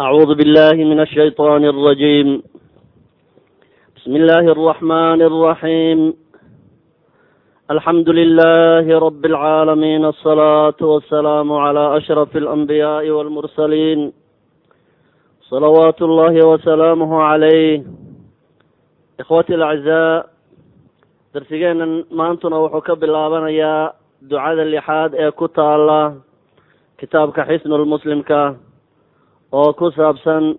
أعوذ بالله من الشيطان الرجيم بسم الله الرحمن الرحيم الحمد لله رب العالمين الصلاة والسلام على أشرف الأنبياء والمرسلين صلوات الله وسلامه عليه إخوتي الأعزاء darsigeena maantuna wuxuu ka bilaabanayaa ducada lixaad ee ku taala kitaabka xisnulmuslimka oo ku saabsan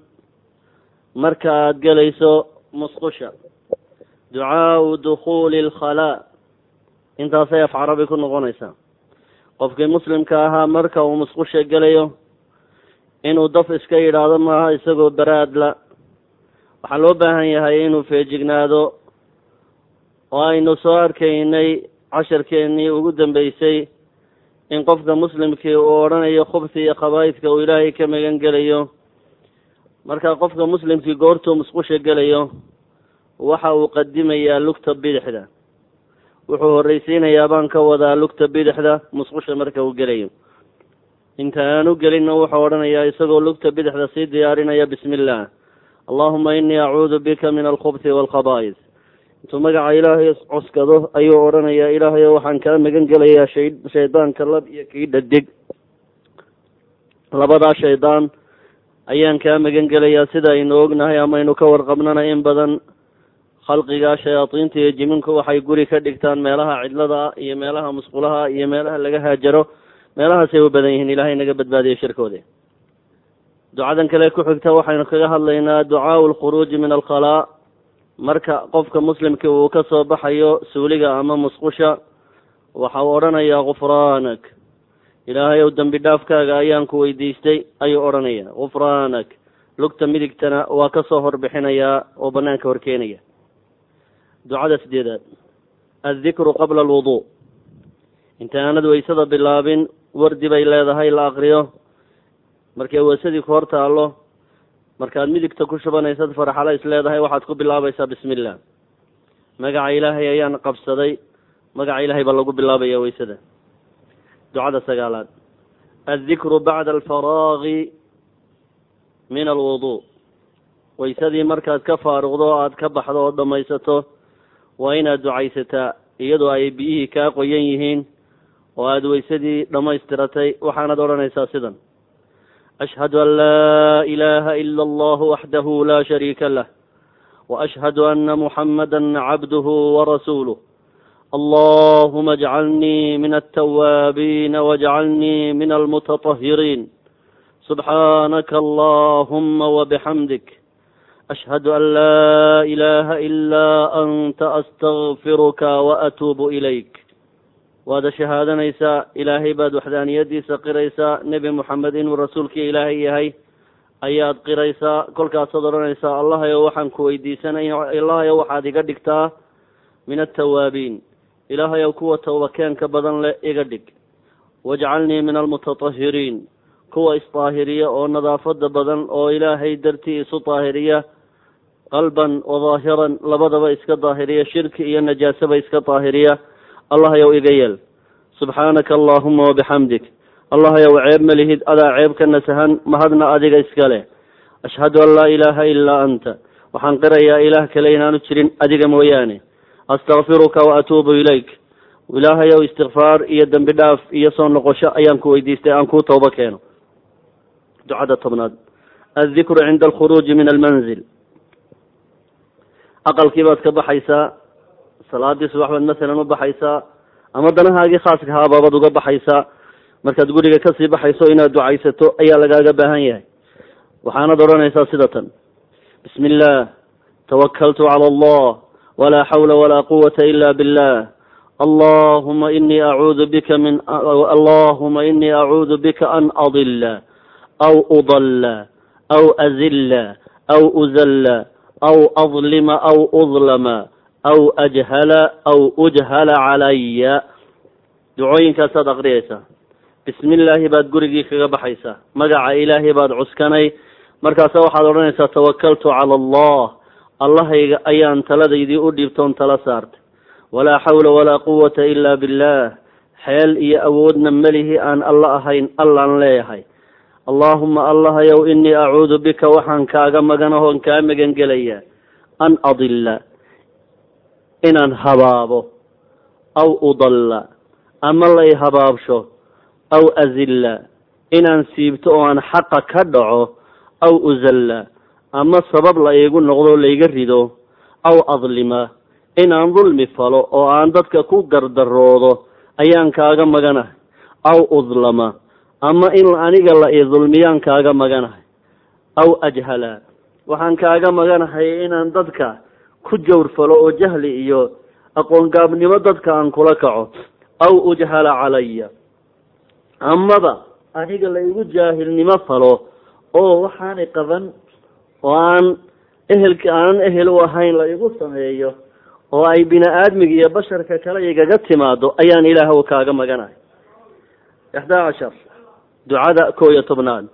marka aada gelayso musqusha. Ducaau dukhuuli alkhalaa intaasay af carabi ku noqonaysaa. Qofkii muslimka ahaa marka uu musqusha gelayo inuu daf iska yidhaahdo maaha isagoo baraadla waxaa loo baahan yahay inuu feejignaado oo aynu soo arkaynay casharkeennii ugu dambeysay in qofka muslimkii uu odhanayo khubsi iyo khabaa'idka uu ilaahay ka magan gelayo. Marka qofka muslimkii goortuu musqusha gelayo waxa uu qadimayaa lugta bidixda. Wuxuu horreysiinayaa baan ka wadaa lugta bidixda musqusha marka uu gelayo. Inta aan u gelinna wuxuu odhanayaa isagoo lugta bidixda sii diyaarinaya bismi illah allahuma inii acuudu bika min alkhubsi waalkhabaa'is intuu magaca ilaahay coskado ayuu odhanayaa ilaahayo waxaan kaa magan gelayaa shay shaydaanka lab iyo kii dhadig. Labadaa shaydaan ayaan kaa magan gelayaa sida aynu ognahay ama aynu ka warqabnana in badan khalqiga shayaadiinta iyo jiminku waxay guri ka dhigtaan meelaha cidlada iyo meelaha musqulaha iyo meelaha laga haajaro. Meelahaasay u badan yihiin ilaahay naga badbaadiyo shirkooda ducadan kale ku xigta waxaynu kaga hadlaynaa ducaau lkhuruuji min alkhalaa marka qofka muslimkii uu ka soo baxayo suuliga ama musqusha waxa uu odhanayaa gufraanak ilaahay ow dembi dhaafkaaga ayaan ku weydiistay ayuu odhanaya gufraanak lugta midigtana waa ka soo horbixinayaa oo banaanka horkeenaya. Ducada sideedaad addikru qabla alwuduu inta aanad weysada bilaabin wardi bay leedahay la aqriyo markay weysadii ku hor taallo markaad midigta ku shubanaysad farxala is leedahay waxaad ku bilaabaysaa bismi illah magaca ilaahay ayaan qabsaday magaca ilaahay baa lagu bilaabaya weysada. Ducada sagaalaad. Addikru bacda alfaraagi min alwuduu weysadii markaad ka faaruqdo o aada ka baxdo oo dhammaysato waa inaad ducaysataa iyadoo ay biyihii kaa qoyan yihiin oo aada weysadii dhammaystiratay waxaanad odhanaysaa sidan ashhadu an laa ilaha ila allahu waxdahu la shariika lah waashhadu ana muxamada cabduhu warasuuluh allahuma ajcalnii min altawaabiina wajcalnii min almutatahiriin subxaanaka allahuma wabixamdik ashhadu an laa ilaha ilaa anta astakfiruka waatuubu ilayk waada shahaadanaysaa ilaahay baad waxdaaniyadiisa qiraysaa nebi moxamed inuu rasuulkii ilaahay yahay ayaad qiraysaa kolkaasaad odhanaysaa allahayow waxaan ku weydiisanaya allahayow waxaad iga dhigtaa min altawaabiin ilaahayow kuwa tawbakeenka badan leh iga dhig wajcalnii min almutatahiriin kuwa isdaahiriya oo nadaafada badan oo ilaahay dartii isu daahiriya qalban wa daahiran labadaba iska daahiriya shirki iyo najaasaba iska daahiriya allahayow iga yeel. Subxaanaka allahuma wabixamdik allahayow ceeb ma lihid adaa ceeb ka nasahan mahadna adiga iska leh. Ashhadu an laa ilaaha ilaa anta. Waxaan qirayaa ilaah kale inaanu jirin adiga mooyaane. Astakfiruka wa atuubu ilayk. Ilaahayow istikfaar iyo dembi dhaaf iyo soo noqosho ayaan ku weydiistay aan kuu toobo keeno. Ducada tobnaad. Addikru cinda alkhuruuji min almanzil. Aqalkii baad ka baxaysaa salaadii subax baad masalan u baxaysaa ama danahaagii khaaska haabaabad uga baxaysaa markaad guriga ka sii baxayso inaad ducaysato ayaa lagaaga baahan yahay. Waxaanad odhanaysaa sida tan. Bismi illah tawakaltu cala allah walaa xawla walaa quwata ila billah. Allahuma inii acuudu bika min allahuma inii acuudu bika an adila aw udalla aw azilla aw uzalla aw adlima aw udlama aw ajhala aw ujhala calaya ducooyinkaasaad aqriyaysaa bismi illaahi baad gurigii kaga baxaysaa magaca ilaahay baad cuskanay markaasa waxaad odhanaysaa tawakaltu cala allah allahayga ayaan taladaydii u dhiibtoon tala saartay walaa xawla walaa quwata ila billah xeel iyo awoodna melihi aan alla ahayn allaan leeyahay allaahuma allahayow inii acuudu bika waxaan kaaga maganahoon kaa magan gelayaa an adilla inaan habaabo aw udalla ama lay habaabsho aw azilla inaan siibto oo aan xaqa ka dhaco aw uzalla ama sabab la iigu noqdo layga rido aw adlima inaan dulmi falo oo aan dadka ku gardaroodo ayaan kaaga maganahay aw udlama ama in aniga la ii dulmiyaan kaaga maganahay aw ajhala waxaan kaaga maganahay inaan dadka ku jawr falo oo jahli iyo aqoongaabnimo dadka aan kula kaco aw ujhala calaya. Amaba aniga la igu jaahilnimo falo oo waxaanay qaban oo aan ehelka aanan ehel u ahayn la igu sameeyo oo ay bini aadmiga iyo basharka kale igaga timaado ayaan ilaahw kaaga maganahay. Ixdaa cashar ducada kow iyo tobnaad.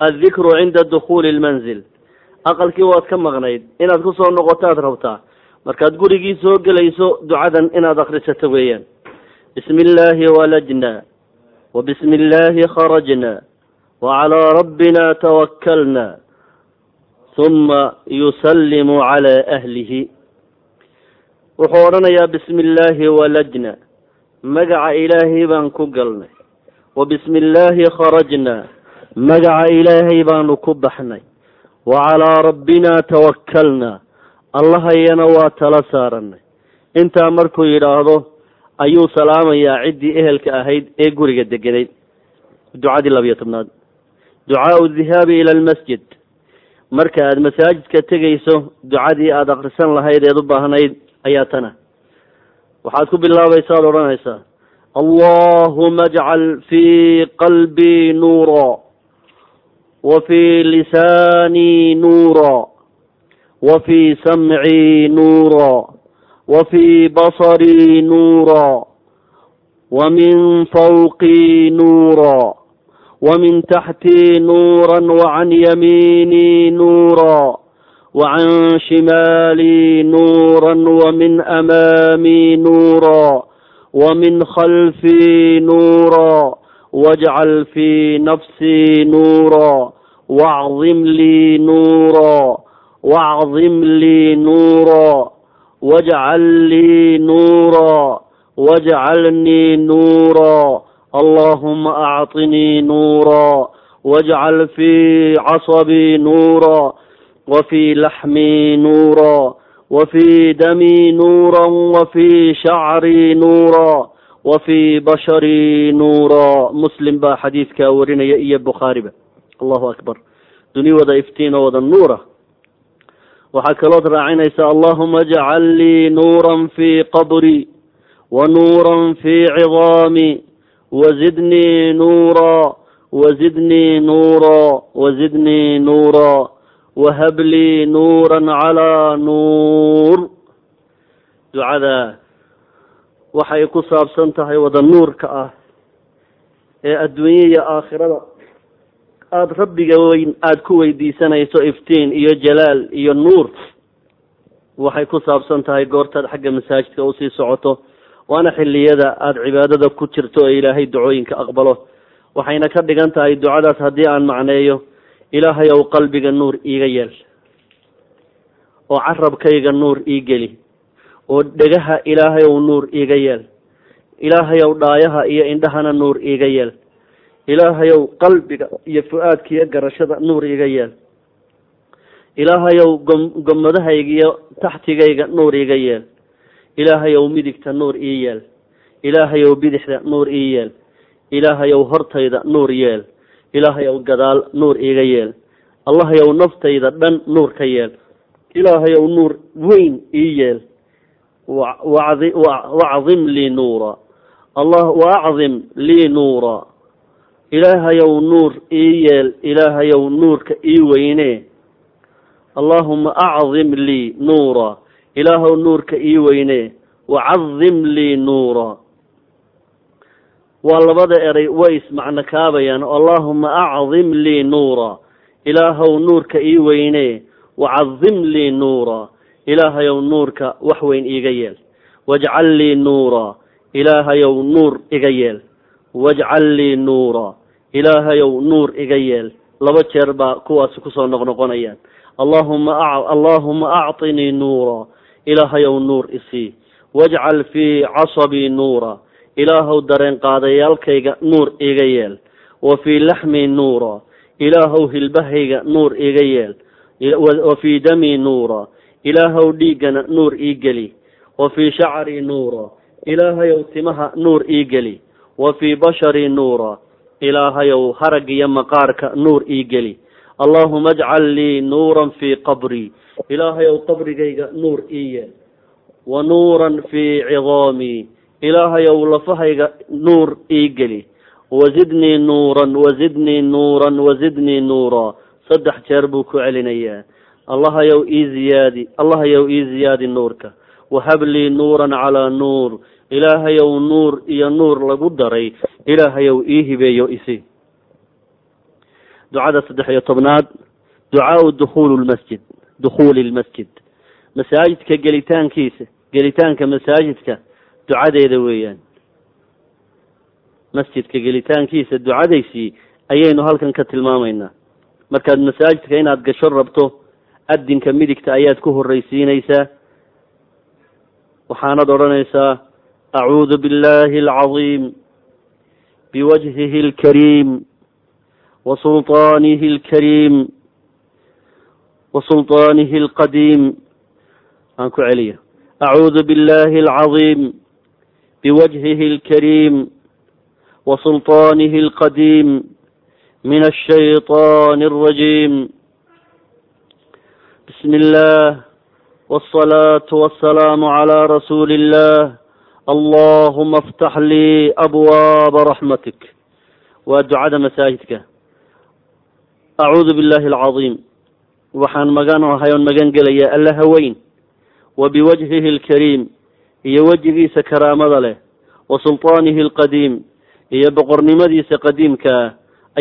Addikru cinda dukhuuli lmanzil aqalkii waad ka maqnayd inaad ku soo noqotaad rabtaa. Markaad gurigii soo gelayso ducadan inaad akrisato weeyaan. Bismi illaahi walajna wa bismi illaahi kharajna wa calaa rabbina tawakalna huma yusallimu calaa ahlihi. Wuxuu odhanayaa bismi illaahi walajna magaca ilaahay baan ku galnay. Wa bismi illaahi kharajna magaca ilaahay baanu ku baxnay wa calaa rabbina tawakalna allahayana waa tala saaranay intaa markuu yidhaahdo ayuu salaamayaa ciddii ehelka ahayd ee guriga degenayd ducadii labiyo tobnaad ducaau dhihaabi ila almasjid marka aada masaajidka tegayso ducadii aada akrisan lahayd eed u baahnayd ayaa tana waxaad ku bilaabaysa ad odhanaysaa allahuma ajcal fii qalbii nuura wa fii lisaanii nuura wa fii samcii nuura wa fii basarii nuura wa min fawqii nuura wa min taxtii nuura wacan yamiinii nuura wacan shimaalii nuura wamin amaamii nuura wamin khalfii nuura wajcal fii nafsii nuura wacdim lii nuura wacdim lii nuura wajcal lii nuura wajcalnii nuura allahuma acطinii nuura wajcal fii casabii nuura wfii laxmii nuura wafii damii nuura wafii shacrii nuura muslim baa xadiidkaa warinaya iyo bukhaariba allahu akbar duni wada iftiin oo wada nuura waxaa kalood raacinaysa allahuma ajcal lii nuura fii qabrii wa nuura fii cidaamii wazidnii nuura wazidnii nuura wazidnii nuura wahab lii nuura calaa nuur ducada waxay ku saabsan tahay wada nuurka ah ee adduunya iyo aakhirada. Aada rabbiga weyn aada ku weydiisanayso iftiin iyo jalaal iyo nuur waxay ku saabsan tahay goortaad xagga masaajidka u sii socoto waana xilliyada aada cibaadada ku jirto ee ilaahay ducooyinka aqbalo. Waxayna ka dhigan tahay ducadaas haddii aan macneeyo ilaahay ow qalbiga nuur iiga yeel oo carabkayga nuur ii geli oo dhegaha ilaahay ow nuur iiga yeel. Ilaahay ow dhaayaha iyo indhahana nuur iiga yeel. Ilaahay ow qalbiga iyo fu-aadka iyo garashada nuur iiga yeel. Ilaahay ow gom gomadahayga iyo taxtigayga nuur iiga yeel. Ilaahay ow midigta nuur ii yeel. Ilaahay ow bidixda nuur ii yeel. Ilaahay ow hortayda nuur yeel. Ilaahay ow gadaal nuur iiga yeel. Allahay ow naftayda dhan nuur ka yeel. Ilaahay ow nuur weyn ii yeel wacdim lii nuura allah waacdim lii nuura ilaahay ow nuur ii yeel ilaahay ow nuurka ii weyne allahuma acdim lii nuura ilaahow nuurka ii weyne wacadim lii nuura waa labada eray way ismacno kaabayaan allahuma acdim lii nuura ilaahow nuurka ii weyne wacadim lii nuura ilaahayow nuurka wax weyn iiga yeel. Wajcal lii nuura ilaahayow nuur iga yeel. Wajcal lii nuura ilaahayow nuur iga yeel. Laba jeer baa kuwaasi ku soo noqnoqonayaan. Allahuma allaahuma acطinii nuura ilaahayow nuur isii wajcal fii casabii nuura ilaahow dareen qaadayaalkayga nuur iga yeel. Wa fii laxmii nuura ilaahow hilbahayga nuur iga yeel. Wa fii damii nuura ilaahow dhiiggana nuur ii geli. Wa fii shacrii nuura ilaahayow timaha nuur ii geli. Wa fii basharii nuura ilaahayow harag iyo maqaarka nuur ii geli. Allaahuma ajcal lii nuuran fii qabrii ilaahayow qabrigayga nuur ii yeel. Wa nuuran fii cidaamii ilaahayow lafahayga nuur ii geli. Wazidnii nuuran wazidnii nuuran wazidnii nuura saddex jeer buu ku celinayaa allahayow ii ziyaadi allahayow ii ziyaadi nuurka. Wahab lii nuuran calaa nuur. Ilaahayow nuur iyo nuur lagu daray. Ilaahayow ii hibeeyo isi. Ducada saddex iyo tobnaad. Ducaau dukhuulu lmasjid dukhuuli lmasjid masaajidka gelitaankiisa gelitaanka masaajidka ducadeeda weeyaan. Masjidka gelitaankiisa ducadaysii ayaynu halkan ka tilmaamaynaa. Markaad masaajidka inaad gasho rabto adinka midigta ayaad ku horreysiinaysaa waxaanad odhanaysaa acuudu biاllahi alcaظiim biwajhihi اlkariim wa sulطaanihi اlkariim wa sulطaanihi اlqadiim aan ku celiya acuudu biاllahi alcaظiim biwajhihi اlkariim wa sulطaanihi اlqadiim min الshayطaan الrajiim bismi اllah والصلاة والسلام على رسول الله اللهم افتح لي أبواب رحمتك ودعاء مساجدك أعوذ بالله العظيم وحان مغان وحيون مغان قليا الله وين وبوجهه الكريم هي وجهي سكرام له وسلطانه القديم هي بقرنمدي قديمك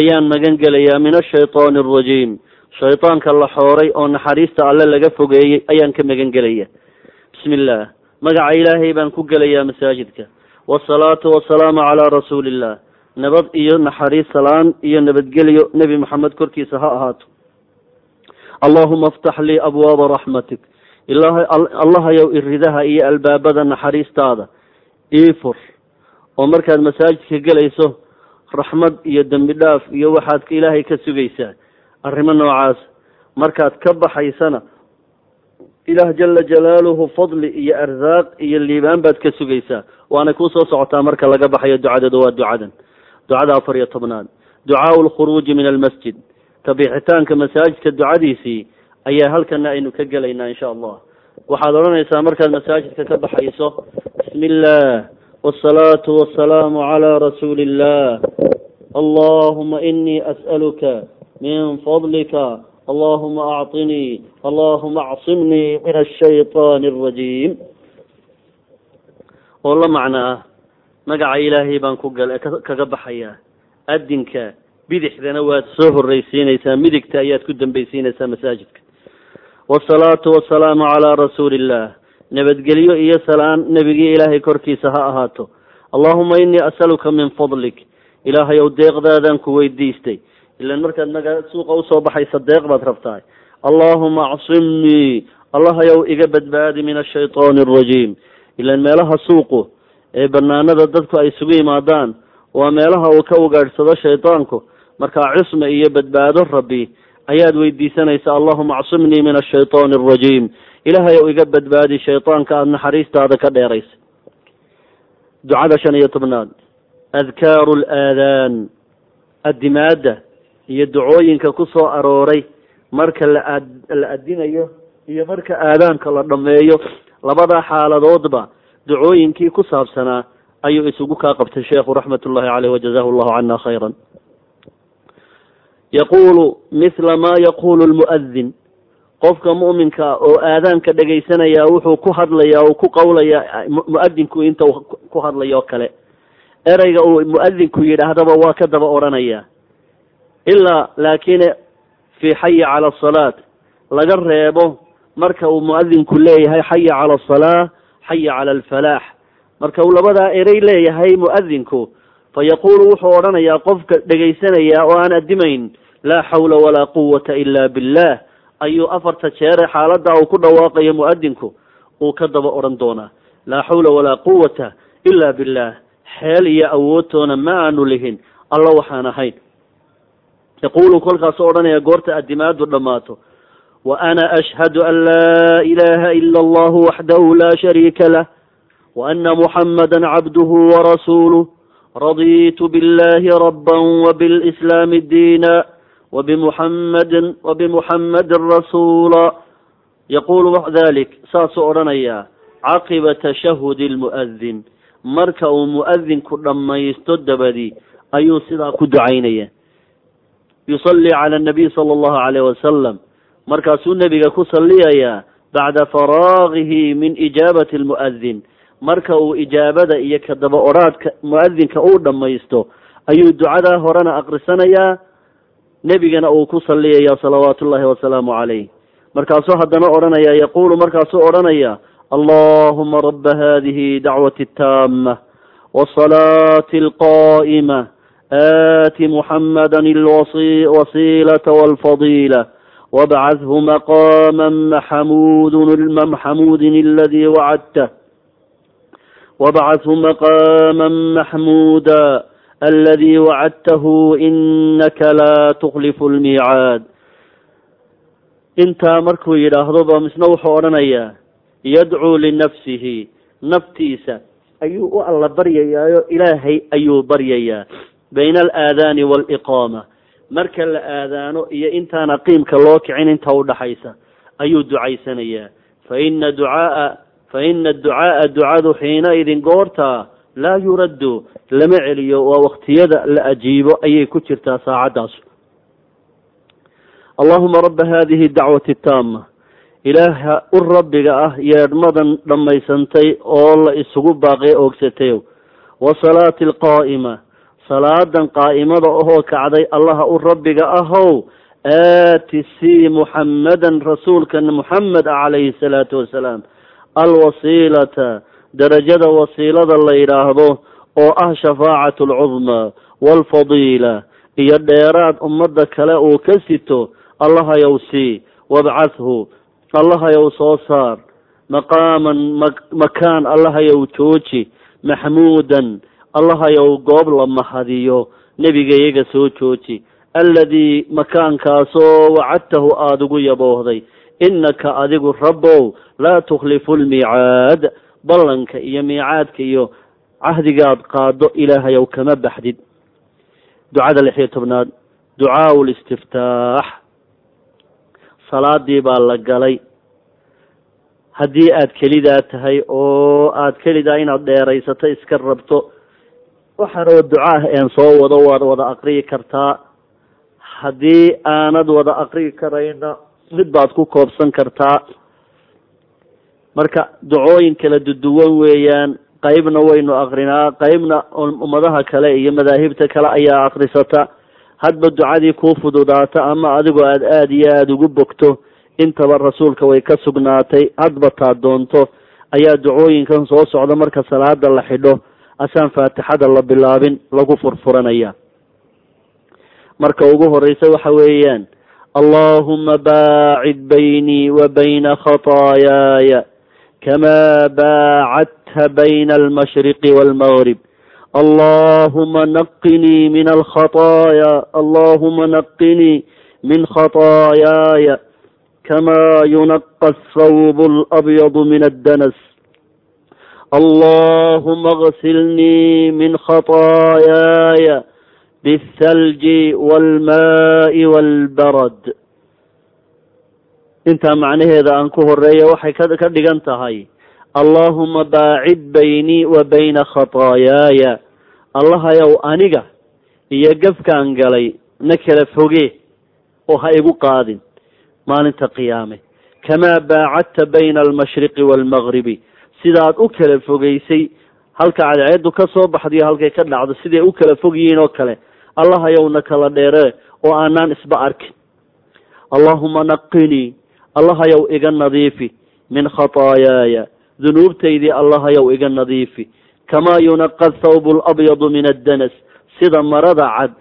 أيان مغان قليا من الشيطان الرجيم shaydaanka la xooray oo naxariista alle laga fogeeyey ayaan ka magan gelaya bismi illaah magaca ilaahay baan ku gelayaa masaajidka. Wasalaatu wasalaamu calaa rasuuliillah nabad iyo naxariis salaan iyo nabadgelyo nebi maxamed korkiisa ha ahaato. Allahuma aftax lii abwaaba raxmatik. Ilaah allahayow iridaha iyo albaabada naxariistaada. Ii fur. Oo markaad masaajidka gelayso raxmad iyo dembi dhaaf iyo waxaad ilaahay ka sugaysaa arrimo noocaas. Markaad ka baxaysana ilaah jala jalaaluhu fadli iyo arsaaq iyo liibaan baad ka sugaysaa. Waana kuu soo socotaa marka laga baxayo ducadeedu waa ducadan. Ducada afar iyo tobnaad. Ducaau lkhuruuji min almasjid. Kabixitaanka masaajidka ducadiisii ayaa halkana aynu ka gelaynaa insha allah. Waxaad odhanaysaa markaad masaajidka ka baxayso bismi illah wsalaatu wasalaamu calaa rasuuli illah allahuma inii as'aluka min fadlika allahuma acطinii allahuma acsimnii min ashayطaani alrajiim oo la macno ah magaca ilaahay baan ku gal kaga baxayaa adinka bidixdana waad soo horreysiinaysaa midigta ayaad ku dambaysiinaysaa masaajidka wasalaatu wasalaamu calaa rasuuli illah nabadgelyo iyo salaan nebigii ilaahay korkiisa ha ahaato allahuma inii asaluka min fadlik ilaahayow deeqdaadaan ku weydiistay ilan markaad magaa suuqa u soo baxaysa deeq baad rabtaa allahuma acsimnii allahayow iga badbaadi min ashayطaani alrajiim ilan meelaha suuqu ee banaanada dadku ay isugu yimaadaan waa meelaha uu ka ugaadhsado shaydaanku markaa cisme iyo badbaado rabbi ayaad weydiisanaysa allahuma acsimnii min ashayطaani alrajiim ilaahayow iga badbaadi shaydaanka aada naxariistaada ka dheeraysa. Ducada shan iyo tobnaad. Adkaaru laadaan adimaada iyo ducooyinka ku soo arooray marka la la adinayo iyo marka aadaanka la dhameeyo labada xaaladoodba ducooyinkii ku saabsanaa ayuu isugu kaa qabtay sheekhu raxmat ullahi caleyh wajazahu llahu cana khayra yaquulu mithla ma yaqulu lmu'adin qofka mu'minka oo aadaanka dhegaysanaya wuxuu ku hadlayaa uu ku qawlayaa mu'adinku inta ku hadlayo kale. Ereyga uu mu'adinku yidhaahdaba waa ka daba odhanaya ilaa laakine fii xayi cala asalaat laga reebo marka uu mu'adinku leeyahay xaya cala asalaa xaya cala alfalaax. Marka uu labadaa erey leeyahay mu'adinku fa yaquulu wuxuu odhanayaa qofka dhegaysanaya oo aan addimayn laa xawla walaa quwata ila billah ayuu afarta jeere xaaladda uu ku dhawaaqayo mu'adinku uu ka daba odhan doonaa laa xawla walaa quwata ila billah xeel iyo awoodtoona ma aanu lihin alla waxaan ahayn yaquulu kolkaasu odhanaya goorta addimaadu dhammaato wa ana ashhadu an laa ilaha ila allahu waxdahu laa shariika lah wa ana muxamada cabduhu warasuuluh raditu billahi raba wbilslaami diina wbimuxamadi wbimuxamadin rasuula yaquulu dalik saasuu odhanayaa caqiba tashahudi lmu'adin marka uu mu'adinku dhammaysto dabadi ayuu sidaa ku ducaynaya yusalli cala anabiy sala allahu calayh wasalam markaasuu nebiga ku salliyayaa bacda faraagihi min ijaabati almu'adin marka uu ijaabada iyo ka daba odhaadka mu'adinka uu dhammaysto ayuu ducadaa horena aqrisanayaa nebigana uu ku salliyaya salawaatu ullahi wasalaamu calayh markaasuu haddana odhanaya yaquulu markaasuu odhanaya allahuma raba hadihi dacwati taama wasalaati alqa'ima aati muxamada alwasiilata walfadila wabcathu maqama maxamudun maxamudin aladi wacadtah wabcathu maqama maxmuda aladi wacadtahu inaka laa tuklifu lmiicaad intaa markuu yidhaahdo ba misna wuxuu odhanayaa yadcuu linafsihi naftiisa ayuu u alla baryayaayo ilaahay ayuu baryayaa bayna alaadaani waaliqaama marka la aadaano iyo intaana qiimka loo kicin inta udhaxaysa ayuu ducaysanayaa fa ina ducaaa fa ina adducaaa ducadu xiinaidin goortaa laa yuraddu lama celiyo waa waktiyada la ajiibo ayay ku jirtaa saacaddaas. Allahuma raba hadihi dacwati taama ilaaha u rabbiga ah yeedhmadan dhammaysantay oo la isugu baaqee oogsatayow wasalaati alqaa'ima salaadan qaa'imada ahoo kacday allaha u rabbiga ahow aati sii muxammadan rasuulkan muxamed calayhi salaatu wasalaam. Alwasiilata darajada wasiilada la yidhaahdo oo ah shafaacatu alcudmaa waalfadiila iyo dheeraad ummadda kale uu ka sito allahayow sii wabcathu allahayow soo saar. Maqaaman makaan allahayow jooji. Maxmuudan allahayow goob la mahadiyo nebiga iyaga soo jooji. Alladii makaankaasoo wacadtahu aada ugu yaboohday. Innaka adigu rabbow laa tukhlifu lmiicaad ballanka iyo miicaadka iyo cahdigaad qaado ilaahayow kama baxdid. Ducada lix iyo tobnaad ducaau listiftaax salaadii baa la galay. Haddii aad kelidaa tahay oo aad kelidaa inaad dheeraysato iska rabto waxaan oo ducaah een soo wado waad wada aqriyi kartaa haddii aanad wada aqriyi karayna mid baad ku koobsan kartaa marka ducooyin kala duduwan weeyaan. Qeybna waynu akrinaa qeybna ummadaha kale iyo madaahibta kale ayaa akrisata hadba ducadii kuu fududaata ama adigoo aad aada iyo aada ugu bogto intaba rasuulka way ka sugnaatay. Hadba taa doonto ayaa ducooyinkan soo socda marka salaada la xidho asaan faatixada la bilaabin lagu furfuranaya. Marka ugu horeysa waxa weeyaan allahuma baacid baynii wa bayna khataayaaya kama baacadta bayna almashriqi waalmagrib allahuma naqinii min alkhataaya allahuma naqinii min khataayaaya kama yunaqa athawb alabyadu min addanas allahuma اغsilnii min khataayaaya biالthalji wاlmaai wاlbarad intaa macnaheeda aan ku horeeya waxay ka dhigan tahay allaahuma baacid baynii wa bayna khataayaaya allahayow aniga iyo gafkaan galay na kala foge oo ha igu qaadin maalinta qiyaame kamaa baacadta bayna almashriqi waalmagribi sidaad u kala fogeysay halka cadceedu ka soo baxdayo halkay ka dhacdo siday u kala fog yihiin oo kale? Allahayow na kala dheere oo aanaan isba arkin. Allaahuma naqinii allahayow iga nadiifi min khataayaaya. Dunuubtaydii allahayow iga nadiifi. Kamaa yunaqa thawbu alabyadu min addanas. Sida marada cad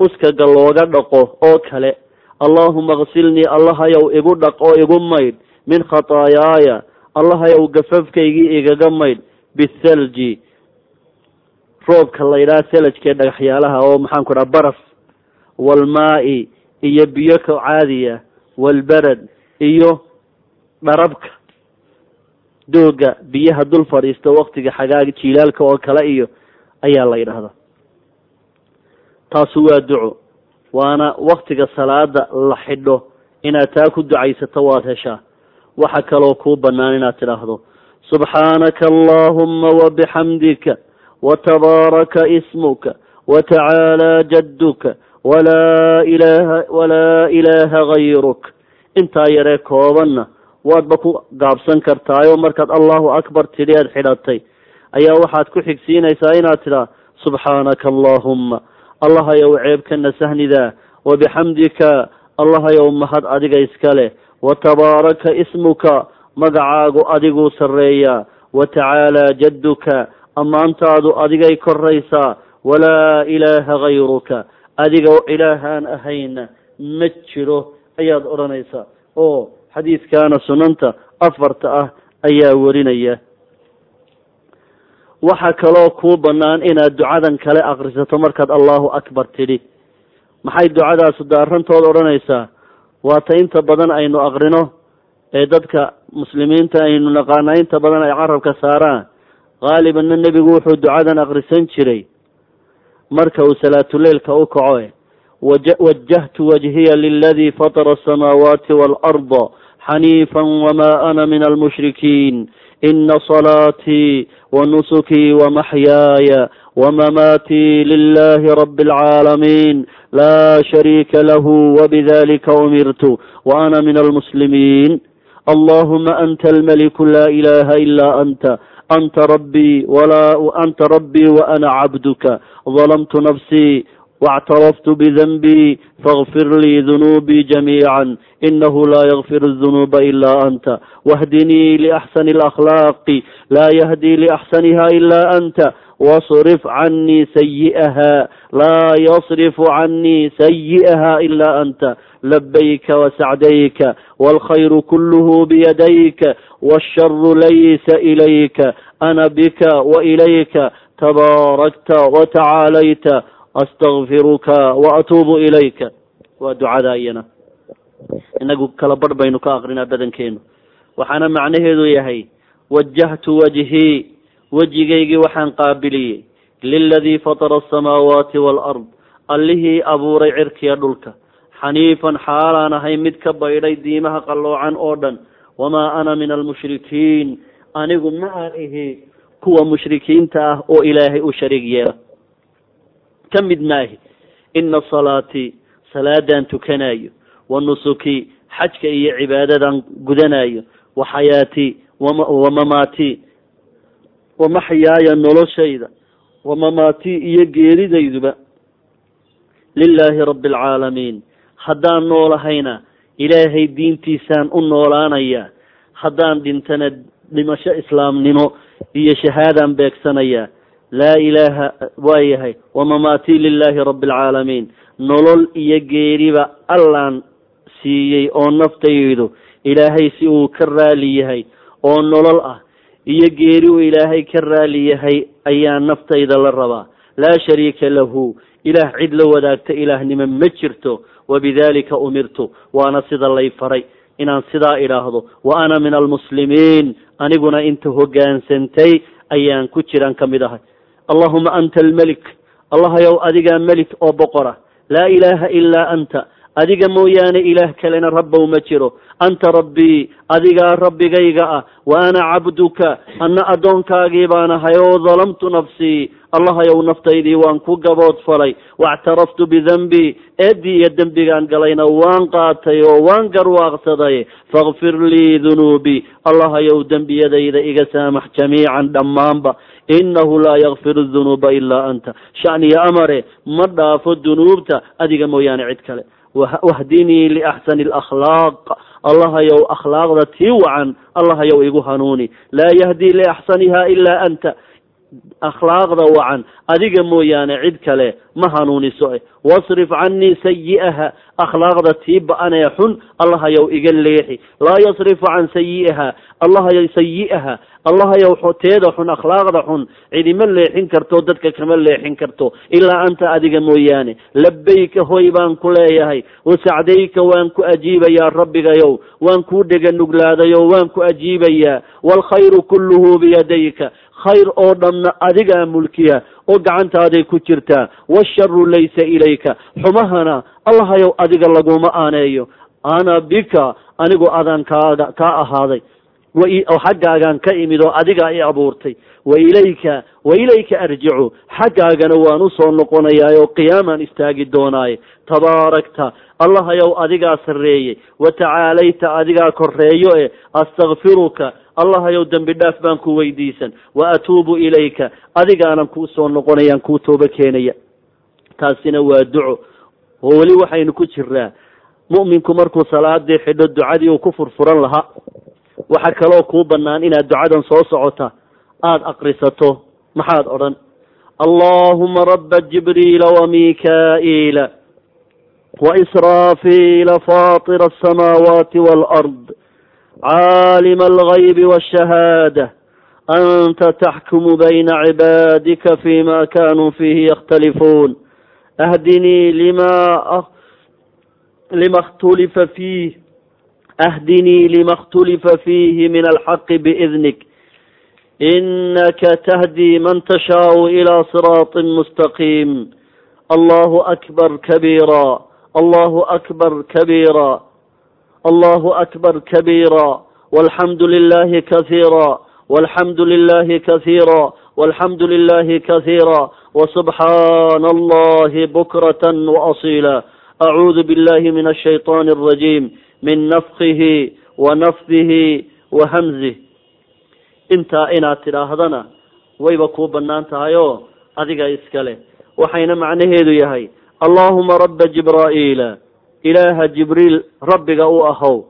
uskaga looga dhaqo oo kale. Allaahuma ksilnii allahayow igu dhaq oo igu maydh min khataayaaya allahayow gafafkaygii igaga maydh bithalji. Roobka la ydhaha thalajkee dhagaxyaalaha oo maxaan ku dhaha baraf waalmaa'i iyo biyo ka caadiya waalbarad iyo dharabka. Dooga biyaha dul fadhiista waktiga xagaaga jiilaalka oo kale iyo ayaa la yidhaahdaa. Taasu waa duco waana waktiga salaada la xidho. Inaad taa ku ducaysato waad heshaa waxa kaloo kuu bannaan inaad tidhaahdo. Subxaanaka allahuma wabixamdika watabaaraka ismuka watacaalaa jadduka walaa ilaha walaa ilaaha gayruk. Intaa yaree koobanna waadba ku gaabsan kartaayoo markaad allahu akbar tidhi aad xidhatay. Ayaa waxaad ku xigsiinaysaa inaad tidhaa subxaanaka allahumma allahayow ceebkana sahnidaa wabixamdika allahayow mahad adiga iska leh watabaaraka ismuka magacaagu adiguu sarreeyaa watacaalaa jadduka ammaantaadu adigay koraysaa walaa ilaaha gayruka adiga ilaahaan ahayna ma jiro ayaad odhanaysaa. Oo xadiidkaana sunanta afarta ah ayaa warinaya. Waxaa kaloo kuu bannaan inaad ducadan kale akrisato markaad allahu akbar tidhi. Maxay ducadaasu daarantood odhanaysaa waata inta badan aynu akrino ee dadka muslimiinta aynu naqaana inta badan ay carabka saaraan. Haalibanna nebigu wuxuu ducadan akrisan jiray. Marka uu salaatuleilka u kaco wajahtu wajhiya liladii fatara asamaawaati waalarda xaniifa wma ana min almushrikiin ina salaatii wanusukii wamaxyaaya wamamaatii ومماتي لله رب العالمين لا شريك له وبذلك أمرت وأنا من المسلمين. اللهم أنت الملك لا إله إلا أنت أنت ربي ولا أنت ربي وأنا عبدك. ظلمت نفسي واعترفت بذنبي فاغفر لي ذنوبي جميعا إنه لا يغفر الذنوب إلا أنت. واهدني لأحسن الأخلاق لا يهدي لأحسنها إلا أنت. واصرف عني سيئها لا يصرف عني سيئها إلا أنت. لبيك وسعديك والخير كله بيديك والشر ليس إليك. أنا بك وإليك تباركت وتعاليت. أستغفرك وأتوب إليك. ودعا داينا إنك kala بينك أغرنا بدن كين وحنا معنى هذا يهي وجهت وجهي. Wejigaygii waxaan qaabiliyey liladii fatara asamaawaati waalard allihii abuuray cirkiya dhulka. Xaniifan xaalaan ahay mid ka baydhay diimaha qalloocan oo dhan. Wamaa ana min almushrikiin anigu ma aan ihi kuwa mushrikiinta ah oo ilaahay u shariig yeela. Ka mid maahi ina salaatii salaadaan tukanayo wa nusukii xajka iyo cibaadadan gudanayo wa xayaatii wa mamaatii wa maxyaaya noloshayda wa mamaatii iyo geeridayduba lilaahi rabbi alcaalamiin haddaan noolahayna ilaahay diintiisaan u noolaanayaa haddaan dhintana dhimasho islaamnimo iyo shahaadaan beegsanayaa laa ilaaha waa yahay wamamaatii lilaahi rabbi alcaalamiin nolol iyo geeriba allaan siiyey oo naftaydu ilaahay si uu ka raali yahay oo nolol ah iyo geeri uu ilaahay ka raali yahay ayaa naftayda la rabaa. Laa shariika lahu. Ilaah cid la wadaagta ilaahnimo ma jirto. Wabidalika umirtu. Waana sida lay faray. Inaan sidaa idhaahdo wa ana min almuslimiin. Aniguna inta hoggaansantay ayaan ku jiraan ka mid ahay. Allahuma anta almelik allahayow adigaa melik oo boqora. Laa ilaaha ilaa anta adiga mooyaane ilaah kalena rabbow ma jiro. Anta rabbii adigaa rabbigayga ah wa ana cabduka anna addoonkaagii baan ahay oo dalamtu nafsii allahayow naftaydii waan ku gabood falay. Waactaraftu bidenbii eeddii iyo dembigaan galayna waan qaatay oo waan garwaaqsaday. Fakfir lii dunuubii allahayow dembiyadayda iga saamax jamiican dhammaanba. Inahu laa yakfiru dunuuba ilaa anta. Shaniyo amare ma dhaafo dunuubta adiga mooyaane cid kale wahdinii liaxsani alakhlaaq allahayow akhlaaqda tii wacan allahayow igu hanuuni laa yahdii liaxsaniha ilaa anta akhlaaqda wacan. Adiga mooyaane cid kale ma hanuuniso. Eh wasrif canii sayi'aha. Akhlaaqda tii ba'anee xun allahayow iga leexi. Laa yasrifu can sayi'iha allahayow sayi'aha. Allahayow teeda xun akhlaaqda xun. Cidima leexin karto dadka kama leexin karto. Ilaa anta adiga mooyaane labayka hoy baan ku leeyahay. Wasacdayka waan ku ajiibayaa rabbigayow. Waan kuu dhega nuglaadayo waan ku ajiibayaa. Waalkhayru kulluhu biyadayka khayr oo dhanna adigaa mulkiya oo gacantaaday ku jirtaa washaru laysa ilayka. Xumahana allahayow adiga laguma aaneeyo. Ana bika anigu adaan kaaga kaa ahaaday oo xaggaagaan ka imid oo adigaa i abuurtay. Wa ilayka wa ilayka arjicu. Xaggaagana waan u soo noqonayaa oo qiyaamaan istaagi doonaaye. Tabaarakta allahayow adigaa sarreeyey. Wa tacaalayta adigaa korreeyo e astakfiruka allahayow dembi dhaaf baan ku weydiisan. Wa atuubu ilayka. Adigaanan kuu soo noqonayaan kuu tooba keenaya. Taasina waa duco. Oo weli waxaynu ku jiraa mu'minku markuu salaadii xidho ducadii uu ku furfuran lahaa waxaa kaloo kuu bannaan inaad ducadan soo socota. Aada akrisato maxaad odhan? Allahuma raba jibriila wamikaa'iila waisraafiila faatira asamaawaati waalard caalima algaybi waashahaada anta taxkumu bayna cibaadika fima kanuu fiihi yakhtalifuun. Ahdinii lima lima اkhtulifa fiih أهدني لما اختلف فيه من الحق بإذنك. إنك تهدي من تشاء إلى صراط مستقيم. الله أكبر كبيرا. الله أكبر كبيرا. الله أكبر كبيرا. والحمد لله كثيرا. والحمد لله كثيرا. والحمد لله كثيرا. وسبحان الله بكرة وأصيلا. أعوذ بالله من الشيطان الرجيم. Min nafkihi wa nafdihi wa hamzih intaa inaad tidhaahdana wayba kuu bannaan tahay oo adiga iskale waxayna macnaheedu yahay allaahuma rabba jibraa'iila ilaaha jibriil rabbiga u ahow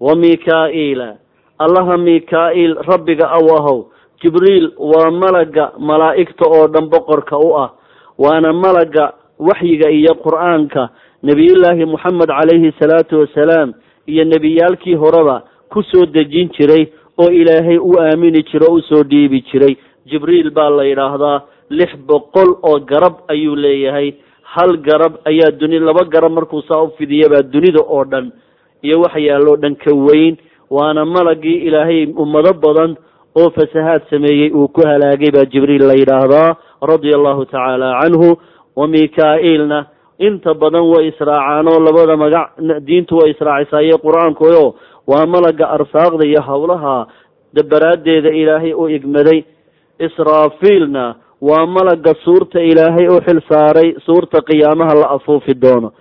wa mikaa'iila allaha mikaa'iil rabbiga u ahow. Jibriil waa malaga malaa'igta oo dhan boqorka u ah waana malaga waxyiga iyo qur'aanka nebiyullaahi moxamed calayhi salaatu wasalaam iyo nebiyaalkii horeba ku soo dejin jiray oo ilaahay u aamini jiro o u soo dhiibi jiray. Jibriil baa la yidhaahdaa lix boqol oo garab ayuu leeyahay. Hal garab ayaa duni laba garab markuu saa u fidiyabaa dunida oo dhan. Iyo waxa yaalloo dhan ka weyn. Waana malagii ilaahay ummado badan oo fasahaad sameeyey uu ku halaagay baa jibriil la yidhaahdaa radia allahu tacaala canhu. Wa mika-iilna inta badan way israacaan oo labada magac diintu way israacisaaye qur'aankuyo waa malaga arsaaqda iyo howlaha dabaraaddeeda ilaahay u igmaday. Israafiilna waa malaga suurta ilaahay u xil saaray suurta qiyaamaha la afuufi doono.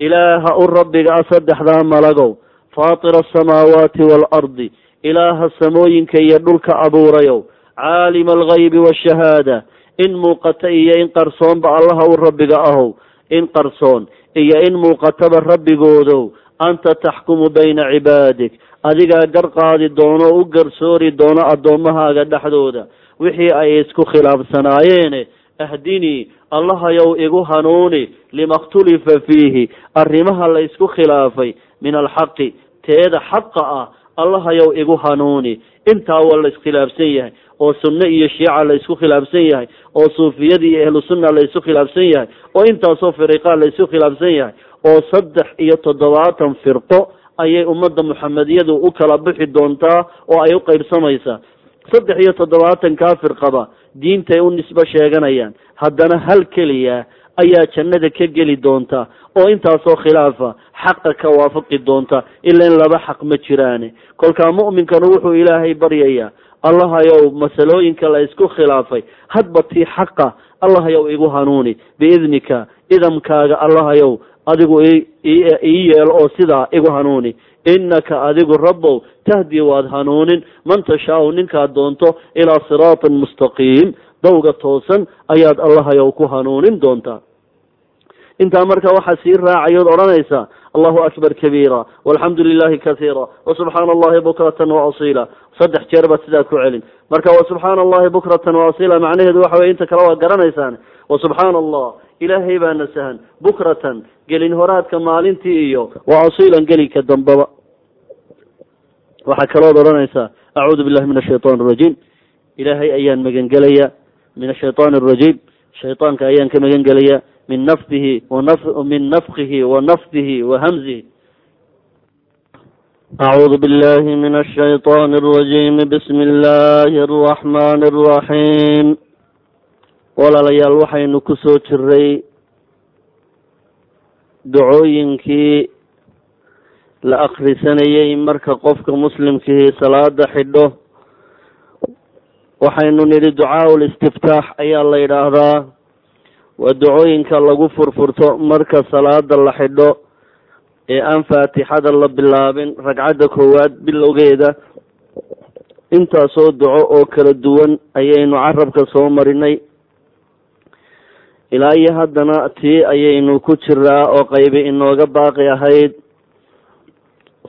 Ilaaha u rabbiga a saddexdaa malagow faatira asamaawaati waalardi ilaaha samooyinka iyo dhulka abuurayow caalima algaybi waashahaada in muuqata iyo in qarsoonba allaha u rabbiga ahow in qarsoon iyo in muuqataba rabbigoodow anta taxkumu bayna cibaadik adigaa gar qaadi doono u garsoori doono addoommahaaga dhexdooda wixii ay isku khilaafsanaayeene ahdinii allahayow igu hanuuni lima khtulifa fiihi arrimaha la isku khilaafay min alxaqi teeda xaqa ah allahayow igu hanuuni intaa waa la iskhilaafsan yahay oo sunno iyo shiica la isku khilaafsan yahay oo suufiyada iyo ahlu sunna la isku khilaafsan yahay oo intaasoo firiqaa la isku khilaafsan yahay oo saddex iyo toddobaatan firqo ayay ummadda muxamediyadu u kala bixi doontaa oo ay u qaybsamaysaa. Saddex iyo toddobaatankaa firqaba diintay u nisbo sheeganayaan. Haddana hal keliya ayaa jannada ka geli doonta oo intaasoo khilaafa xaqa ka waafaqi doonta ila in laba xaq ma jiraane. Kolkaa mu'minkanu wuxuu ilaahay baryayaa allahayow masalooyinka la isku khilaafay. Hadba tii xaqa allahayow igu hanuuni. Biidnika idamkaaga allahayow adigu ii yeel oo sidaa igu hanuuni. Innaka adigu rabbow tahdi waad hanuunin. Man tashaau ninkaad doonto ilaa siraatin mustaqiim. Dawga toosan ayaad allahayow ku hanuunin doontaa. Intaa marka waxaa sii raacayood odhanaysaa allahu akbar kabiira walxamdu lilahi kasiira wasubxaana allahi bukratan waasiila saddex jeer baad sidaa ku celin. Marka wasubxaana allahi bukratan waasiila macnaheedu waxa weye inta kale waa garanaysaan. Wasubxaana allah ilaahay baa nasahan bukratan gelin horaadka maalintii iyo waasiilan gelinka dambaba. Waxaa kalood odhanaysaa acuudu billahi min ashaytaan arajiim ilaahay ayaan magangelaya min ashaytaan arajiim shaytaanka ayaan ka magan gelaya min nafdihi min nafkihi wa nafdihi wa hamzihi. Acuudu billahi min ashaytaan arajiim bismi illaahi araxmaani araxiim walaalayaal waxaynu ku soo jiray ducooyinkii la akrisanayey marka qofka muslimkii salaada xidho. Waxaynu nidhi ducaa listiftaax ayaa la yidhaahdaa waa ducooyinka lagu furfurto marka salaada la xidho ee aan faatixada la bilaabin ragcadda koowaad bilowgeeda intaasoo duco oo kala duwan ayaynu carabka soo marinay. Ilaa iyo haddana tii ayaynu ku jiraa oo qaybi inooga baaqi ahayd.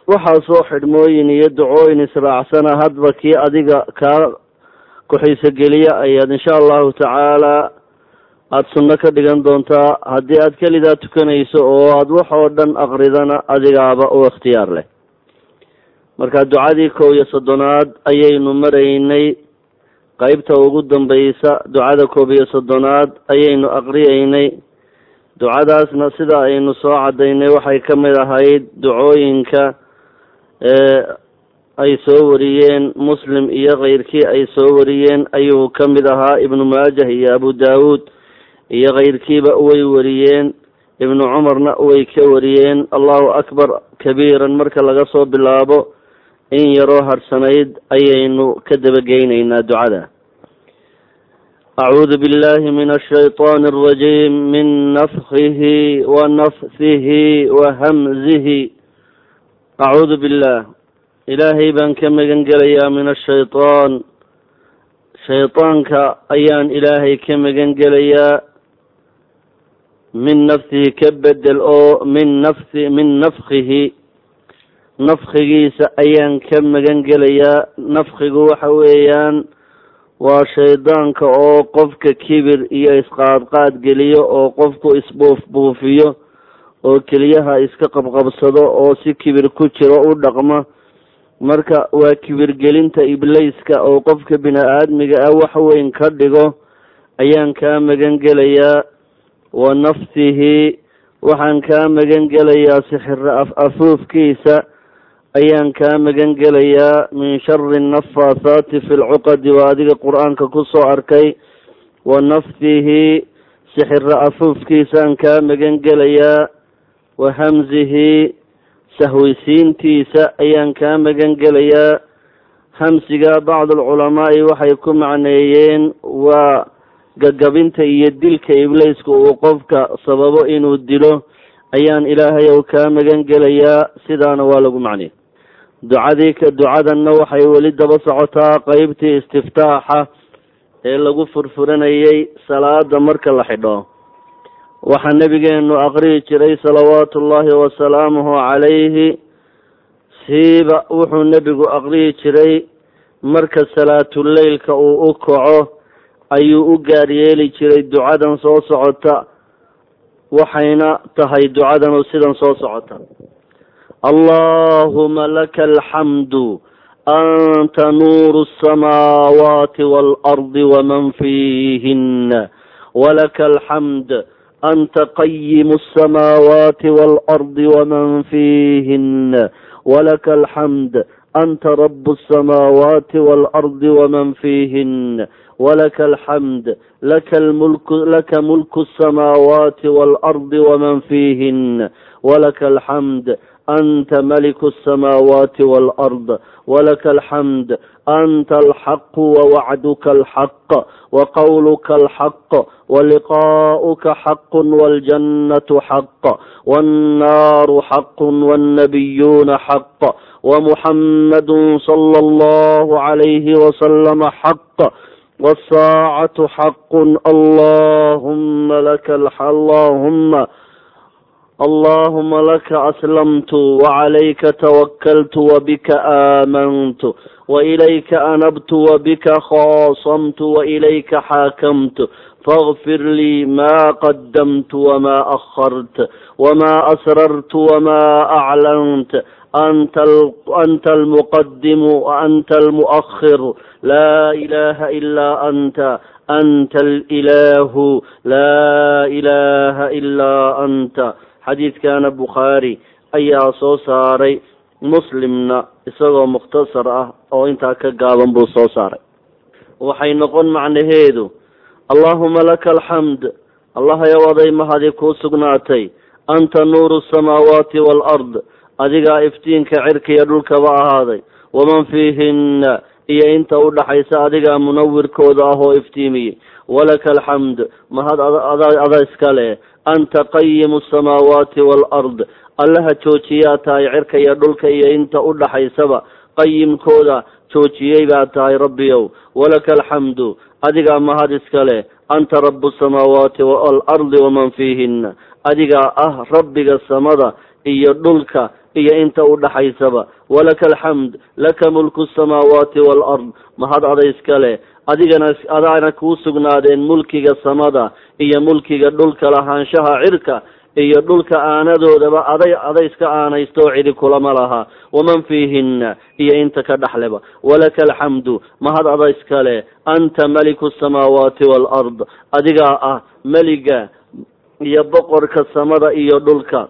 Waxaasoo xidhmooyin iyo ducooyin israacsana hadba kii adiga kaa ku-xiiso geliya ayaad insha allahu tacaala aada sunno ka dhigan doontaa haddii aad kelidaa tukanayso oo aada wax oo dhan aqridana adigaaba u ikhtiyaar leh. Marka ducadii kow iyo soddonaad ayaynu maraynay qeybta ugu dambaysa ducada koob iyo soddonaad ayaynu aqriyeynay ducadaasna sida aynu soo cadaynay waxay ka mid ahayd ducooyinka ay soo wariyeen muslim iyo keyrkii ay soo wariyeen ayuu ka mid ahaa ibnu maajah iyo abu daawuud iyo keyrkiiba way wariyeen ibnu cumarna way ka wariyeen allahu akbar kabiiran marka laga soo bilaabo in yaroo harsanayd ayaynu ka dabageyneynaa ducada acuudu billahi min ashayطan arajiim min nafkihi wa nafsihi wa hamzihi acuudu billah ilaahay baan ka magan gelayaa min ashayطaan shayطaanka ayaan ilaahay ka magan gelayaa min nafsihi ka bedel oo min nafsi min nafkihi nafkigiisa ayaan ka magan gelayaa. Nafkigu waxa weeyaan waa shaydaanka oo qofka kibir iyo isqaadqaad geliyo oo qofku isbuuf buufiyo oo keliyaha iska qabqabsado oo si kibir ku jiro u dhaqma. Marka waa kibirgelinta ibliiska oo qofka bini aadmiga ah wax weyn ka dhigo ayaan kaa magan gelayaa wa nafsihi waxaan kaa magan gelayaa sixiro af afuufkiisa ayaan kaa magan gelayaa min shari nafaasaati fi lcuqadi waa adiga qur'aanka ku soo arkay. Wa nafsihi sixiro afuufkiisaan kaa magan gelayaa wa hamzihi sahwisiintiisa ayaan kaa magan gelayaa hamsiga bacd alculamaa'i waxay ku macneeyeen waa gagabinta iyo dilka ibliiska uu qofka sababo inuu dilo ayaan ilaahay ow kaa magan gelayaa sidaana waa lagu macnay ducadii ka ducadanna waxay weli daba socotaa qeybtii istiftaaxa ee lagu furfuranayay salaada marka la xidho. Waxaa nebigeenu aqriyi jiray salawaatu ullaahi wasalaamuhu calayhi siiba wuxuu nebigu aqriyi jiray marka salaatuleylka uu u kaco ayuu u gaar yeeli jiray ducadan soo socota waxayna tahay ducadanu sidan soo socota allahuma laka alxamdu anta nuuru asamaawaati waalardi waman fiihina walaka alxamd anta qayimu asamaawaati waalardi waman fiihina walaka alxamd anta rabu asamaawaati waalardi waman fiihin ولك الحمد لك الملك لك ملك السماوات والأرض ومن فيهن ولك الحمد أنت ملك السماوات والأرض ولك الحمد أنت الحق ووعدك الحق وقولك الحق ولقاؤك حق والجنة حق والنار حق والنبيون حق ومحمد صلى الله عليه وسلم حق. والساعة حق. اللهم لك الح اللهم اللهم لك أسلمت وعليك توكلت وبك آمنت وإليك أنبت وبك خاصمت وإليك حاكمت. فاغفر لي ما قدمت وما أخرت وما أسررت وما أعلنت. أنت المقدم وأنت المؤخر. لا إله إلا أنت أنت الإله لا إله إلا أنت xadiidkana bukhaari ayaa soo saaray muslimna isagoo mukhtasar ah oo intaa ka gaaban buu soo saaray waxay noqon macnaheedu allaahuma laka alxamd allahayow aday mahadi kuu sugnaatay anta nuuru asamaawaati waalard adigaa iftiinka cirka iyo dhulkaba ahaaday waman fiihinna iyo inta u dhaxaysa adigaa munawirkooda ah oo iftiimiyey walaka alxamd mahad ada iska leh. Anta qayimu asamaawaati waalard allaha joojiyaa tahay cirka iyo dhulka iyo inta u dhaxaysaba. Qayimkooda joojiyey baa tahay rabbiyow. Walaka alxamdu adigaa mahad iska leh. Anta rabu asamaawaati waalardi waman fiihinna. Adigaa ah rabbiga samada iyo dhulka iyo inta u dhaxaysaba walaka alxamd laka mulku asamaawaati waalard mahad ada iska leh adigana adaana kuu sugnaadeen mulkiga samada iyo mulkiga dhulka lahaanshaha cirka iyo dhulka aanadoodaba aday aday iska aanaysto oo cidi kulama laha. Waman fiihinna iyo inta ka dhexleba walaka alxamdu mahad ada iska leh anta maliku asamaawaati waalard adigaa ah meliga iyo boqorka samada iyo dhulka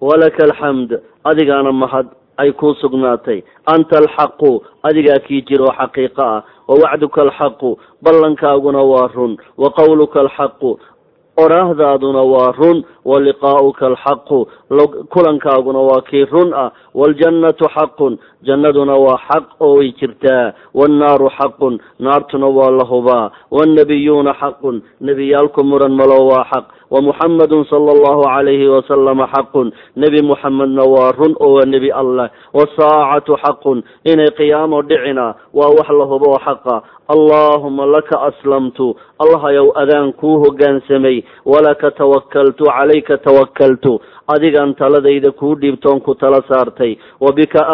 walaka alxamd adigaana mahad ay kuu sugnaatay. Anta alxaqu adigaa kii jir oo xaqiiqo ah. Wa wacduka alxaqu ballankaaguna waa run. Wa qowluka alxaqu oraahdaaduna waa run. Wa liqaa'uka alxaqu kulankaaguna waa kii run ah. Waaljannatu xaqun jannaduna waa xaq oo way jirtaa. Waannaaru xaqun naartuna waa la hubaa. Wannabiyuuna xaqun nebiyaalku muran malo waa xaq. Wamuxamadun sala allahu calayhi wasalama xaqun nebi muxamedna waa run oo waa nebi allah. Wasaacatu xaqun inay qiyaamo dhicina waa wax la hubo xaqa. Allaahuma laka aslamtu allahayow adaan kuu hoggaansamay walaka tawakaltu calayka tawakaltu adigaan taladayda kuu dhiibtoon ku tala saartay. Wa bika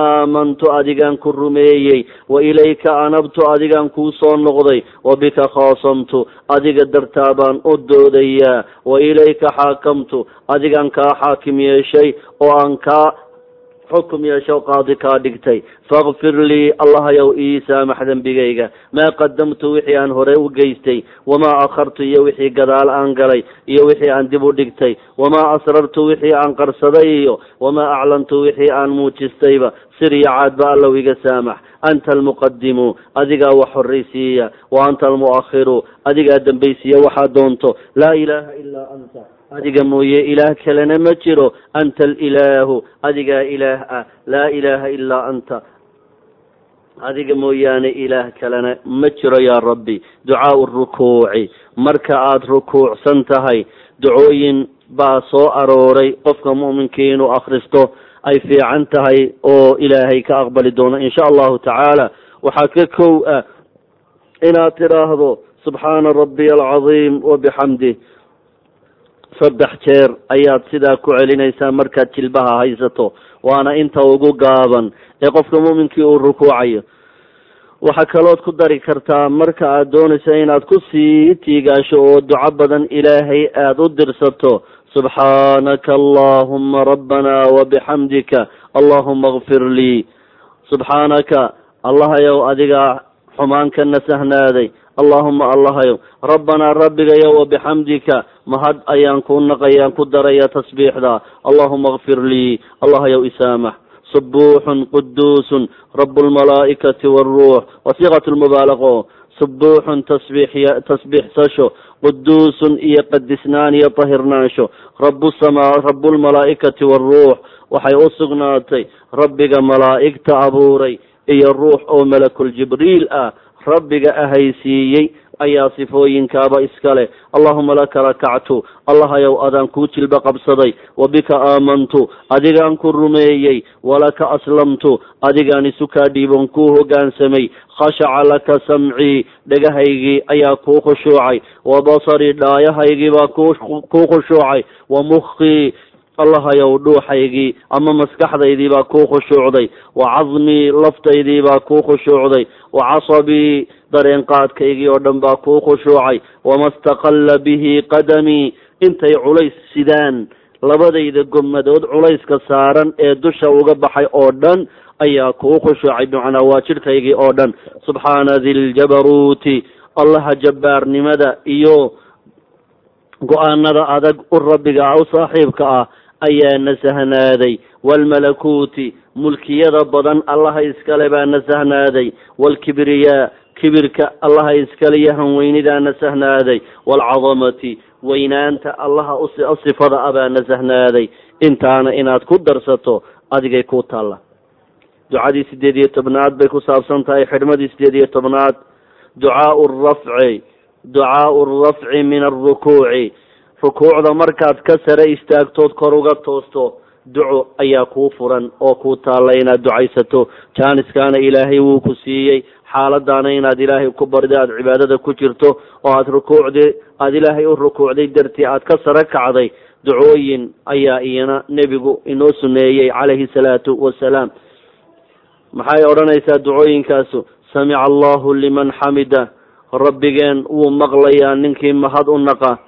aamantu adigaan ku rumeeyey wa ilayka anabtu adigaan kuu soo noqday wa bika khaasamtu adiga dartaa baan u doodayaa wa ilayka xaakamtu adigaan kaa xaakim yeeshay oo aan kaa xukum yeesho qaadi kaa dhigtay fakfir lii allahayow ii saamax dembigayga maa qadamtu wixii aan hore u geystay wamaa akhartu iyo wixii gadaal aan galay iyo wixii aan dib u dhigtay wamaa asrartu wixii aan qarsaday iyo wamaa aclantu wixii aan muujistayba sir iyo caadba allow iga saamax anta almuqadimu adigaa wax horraysiiya wa anta almu'akhiru adigaa dambaysiiya waxaa doonto laa ilaaha ilaa anta adiga mooye ilaah kalena ma jiro. Anta alilaahu adigaa ilaah ah. Laa ilaaha ilaa anta. Adiga mooyaane ilaah kalena ma jiro yaa rabbi. Ducaau rukuuci. Marka aada rukuucsan tahay ducooyin baa soo arooray. Qofka mu'minkii inuu akhristo ay fiican tahay oo ilaahay ka aqbali doono insha allahu tacaala. Waxaa ka kow ah inaad tidhaahdo subxaana rabbiya alcadiim wabixamdih saddex jeer ayaad sidaa ku celinaysaa markaad jilbaha haysato waana inta ugu gaaban ee qofka muuminkii uu rukuucayo. Waxaa kalood ku dari kartaa marka aad doonaysa inaad ku sii tiigaasho oo duco badan ilaahay aada u dirsato. Subxaanaka allahuma rabbana wabixamdika allahuma kfir lii. Subxaanaka allahayow adigaa xumaan ka nasahnaaday allahuma allahayow rabbanaa rabbigayo wabixamdika mahad ayaan ku naqayaan ku daraya tasbiixda allahuma kfir lii allahayow isaamax subuuxun quduusun rabu lmalaa'ikati waaruux wasiiqat lmubaalaqo subuuxun tasbiixya tasbiixsasho quduusun iyo qadisnaan iyo tahirnaansho. Rabu samaa rabu lmalaa'ikati waaruux waxay u sugnaatay. Rabbiga malaa'igta abuuray. Iyo ruux oo malakul jibriil ah rabbiga ahaysiiyey ayaa sifooyinkaaba iska leh allahuma laka rakactu. Allahayow adaan kuu jilba qabsaday. Wa bika aamantu. Adigaan ku rumeeyey. Walaka aslamtu. Adigaan isu kaa dhiibon kuu hoggaansamay khashaca laka samcii dhagahaygii ayaa kuu khushuucay. Wa basarii dhaayahaygii baa kuu khushuucay. Wa mukhii allahayow dhuuxaygii ama maskaxdaydii baa kuu khushuucday wa cadmii laftaydii baa kuu khushuucday wa casabii dareenqaadkaygii oo dhan baa kuu khushuucay wama staqalla bihi qadamii intay culays sidaan labadayda gommadood culayska saaran ee dusha uga baxay oo dhan ayaa kuu khushuucay bimacnaa waa jidhkaygii oo dhan. Subxaana diljabaruuti allaha jabbaarnimada iyo go'aanada adag u rabbiga u saaxiibka ah ayaa nasahnaaday waalmalakuuti mulkiyada badan allaha iskale baa nasahnaaday waalkibriyaa kibirka allaha iskale iyo hanweynidaa nasahnaaday waalcadamati weynaanta allaha sifada ah baa nasahnaaday intaana inaad ku darsato adigay ku taalla. Ducadii sideed iyo tobnaad bay ku saabsan tahay xidhmadii sideed iyo tobnaad. Ducaau rafci ducaau rafci min alrukuuci rukuucda markaad ka sare istaagtood kor uga toosto duco ayaa kuu furan oo kuu taalla inaad ducaysato. Jaaniskaana ilaahay wuu ku siiyey xaaladaana inaad ilaahay ku barida aada cibaadada ku jirto oo aada rukuucdi aada ilaahay u rukuucday dartii aad ka sare kacday. Ducooyin ayaa iyana nebigu inoo suneeyey calayhi salaatu wasalaam. Maxay odhanaysaa ducooyinkaasu? Samica allahu liman xamida. Rabbigeen wuu maqlayaa ninkii mahad u naqa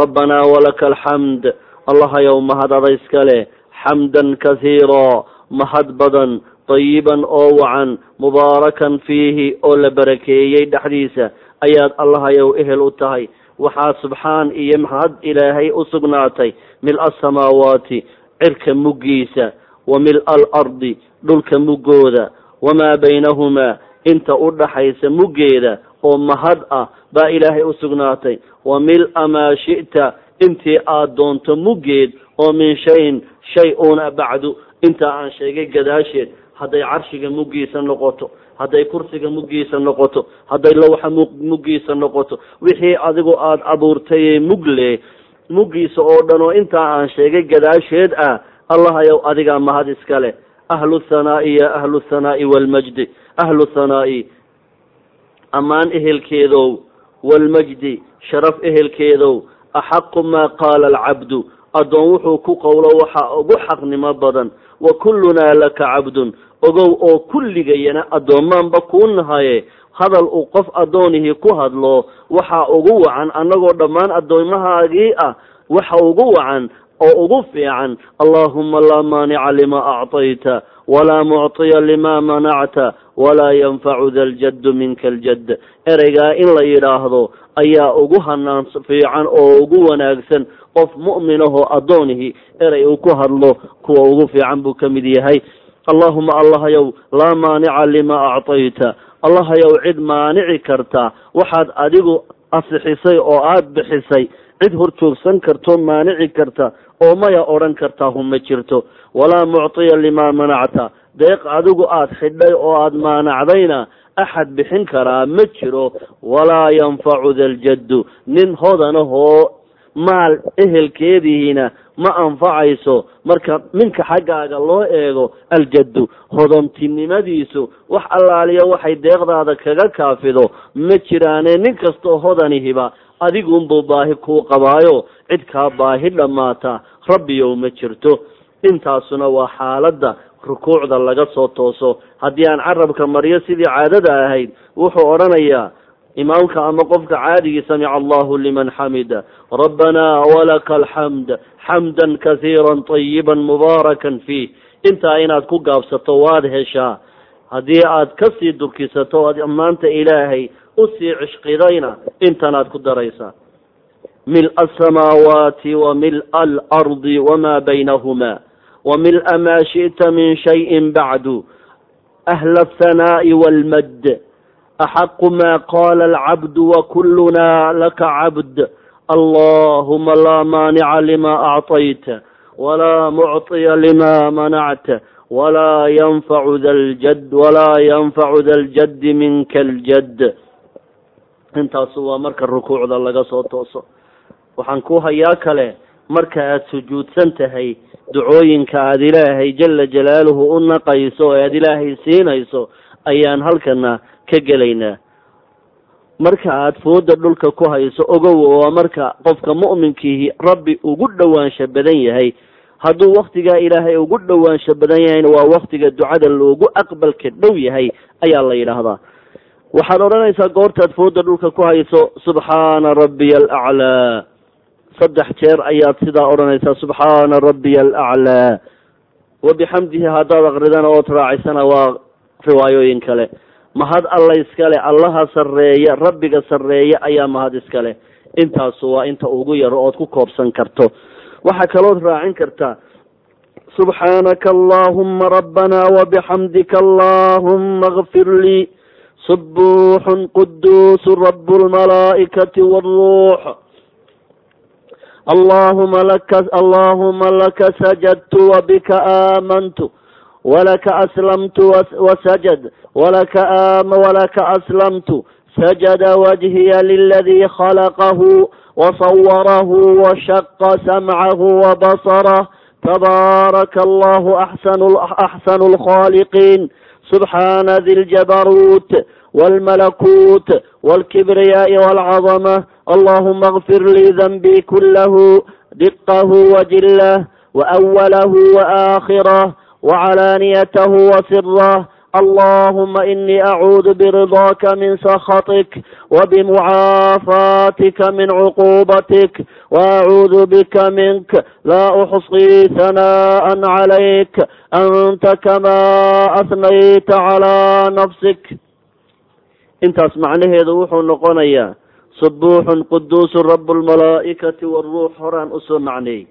rabbanaa walaka alxamd allahayow mahad ada iska leh xamdan kasiira mahad badan dayiban oo wacan mubaarakan fiihi oo la barakeeyey dhexdiisa ayaad allahayow ehel u tahay waxaa subxaan iyo mahad ilaahay u sugnaatay mil-a asamaawaati cirka muggiisa wa mil-a alardi dhulka muggooda wamaa baynahumaa inta u dhaxaysa muggeeda oo mahad ah baa ilaahay u sugnaatay. Wa mil-a maa shi'ta intii aad doonto muggeed oo min shayin shay uuna bacdu. Intaa aan sheegay gadaasheed hadday carshiga muggiisa noqoto hadday kursiga muggiisa noqoto hadday lawxa muggiisa noqoto wixii adigu aada abuurtayee mugle muggiisa oo dhan oo intaa aan sheegay gadaasheed ah allahayow adigaa mahad iska leh. Ahlu thanaa'i ya ahlu thanaa'i waalmajdi ahlu thanaa'i ammaan ehelkeedow waalmajdi sharaf ehelkeedow axaqu maa qaala alcabdu addoon wuxuu ku qowlo waxaa ugu xaqnimo badan wa kullunaa laka cabdun ogow oo kulligayana addoommaanba kuu nahaye hadal uu qof addoonihii ku hadlo waxaa ugu wacan annagoo dhammaan addoomahaagii ah waxa ugu wacan oo ugu fiican allaahuma laa maanica lima acطayta walaa mucطiya lima manacta walaa yanfacu da ljaddu minka aljadd ereygaa in la yidhaahdo ayaa ugu hanaan fiican oo ugu wanaagsan qof mu'minahoo addoonihii erey uu ku hadlo kuwa ugu fiican buu ka mid yahay. Allahuma allahayow laa maanica lima acطayta allahayow cid maanici karta. Waxaad adigu asixisay oo aada bixisay. Cid horjoogsan karto maanici karta. Oo maya odhan kartaa huma jirto. Walaa mucطiya limaa manacta deeq adigu aada xidhay oo aada maanacdayna axad bixin karaa ma jiro. Walaa yanfacu da ljaddu nin hodanahoo maal ehelkeedihiina ma anfacayso. Marka minka xaggaaga loo eego aljaddu hodontinimadiisu wax allaaliya waxay deeqdaada kaga kaafido. Ma jiraane nin kastoo hodanihiba adigunbuu baahi kuu qabaayo. Cid kaa baahi dhammaata rabbiyow ma jirto. Intaasuna waa xaaladda rukuucda laga soo tooso. Haddii aan carabka maryo sidii caadada ahayd wuxuu odhanayaa imaamka ama qofka caadigii samica allahu liman xamida. Rabbanaa walaka alxamd xamdan kasiira طayiba mubaarakan fiih. Intaa inaad ku gaabsato waad heshaa. Haddii aad ka sii durkisato aad maanta ilaahay u sii cishqidayna intanaad ku daraysaa. Mil-a asamaawaati wa mil-a alardi wamaa baynahuma mil-a maa shi'ta min shayin bacdu ahla athanaa'i waalmadd axaqu maa qaala alcabdu wakulunaa laka cabd allahuma laa maanica lima acطayta walaa mucطiya lima manacta walaa yanfacu da ljad walaa yanfacu da ljaddi minka aljadd intaasu waa marka rukuucda laga soo tooso waxaan ku hayaa kale marka aada sujuudsan tahay ducooyinka aada ilaahay jala jalaaluhu u naqayso ee aada ilaahay siinayso ayaan halkana ka gelaynaa. Marka aada fooda dhulka ku hayso ogow waa marka qofka mu'minkiihi rabbi ugu dhowaansha badan yahay. Hadduu waktigaa ilaahay ugu dhowaansho badan yahayna waa waktiga ducada loogu aqbalka dhow yahay ayaa la yidhaahdaa. Waxaad odhanaysaa goortaad fooda dhulka ku hayso subxaana rabbiya alaclaa saddex jeer ayaad sidaa odhanaysaa subxaana rabbiya alaclaa wabixamdihi haddaad akridana ood raacisana waa riwaayooyin kale. Mahad alla iskale allaha sarreeya rabbiga sarreeya ayaa mahad iskale intaasu waa inta ugu yaro ood ku koobsan karto. Waxaa kalood raacin kartaa subxaanaka allahuma rabbana wabixamdika allahuma kfir lii. Subuuxun quduusu rabu lmalaa'ikati wاlruux allahuma laka allahuma laka sajadtu wabika aamantu walaka aslamtu wasajad walaka ama walaka aslamtu sajada wajhiya liladii khalaqahu wasawarahu washaqa samcahu wabasarah tabaaraka allahu axsanu axsanu lkhaaliqiin subxaana di ljabaruut والملكوت والكبرياء والعظمة. اللهم اغفر لي ذنبي كله دقه وجله وأوله وآخره وعلانيته وسره. اللهم إني أعوذ برضاك من سخطك وبمعافاتك من عقوبتك وأعوذ بك منك. لا أحصي ثناء عليك. أنت كما أثنيت على نفسك. Intaas macnaheedu wuxuu noqonayaa subuuxun quduusu rabu lmalaa'ikati waruux horaan u soo macneey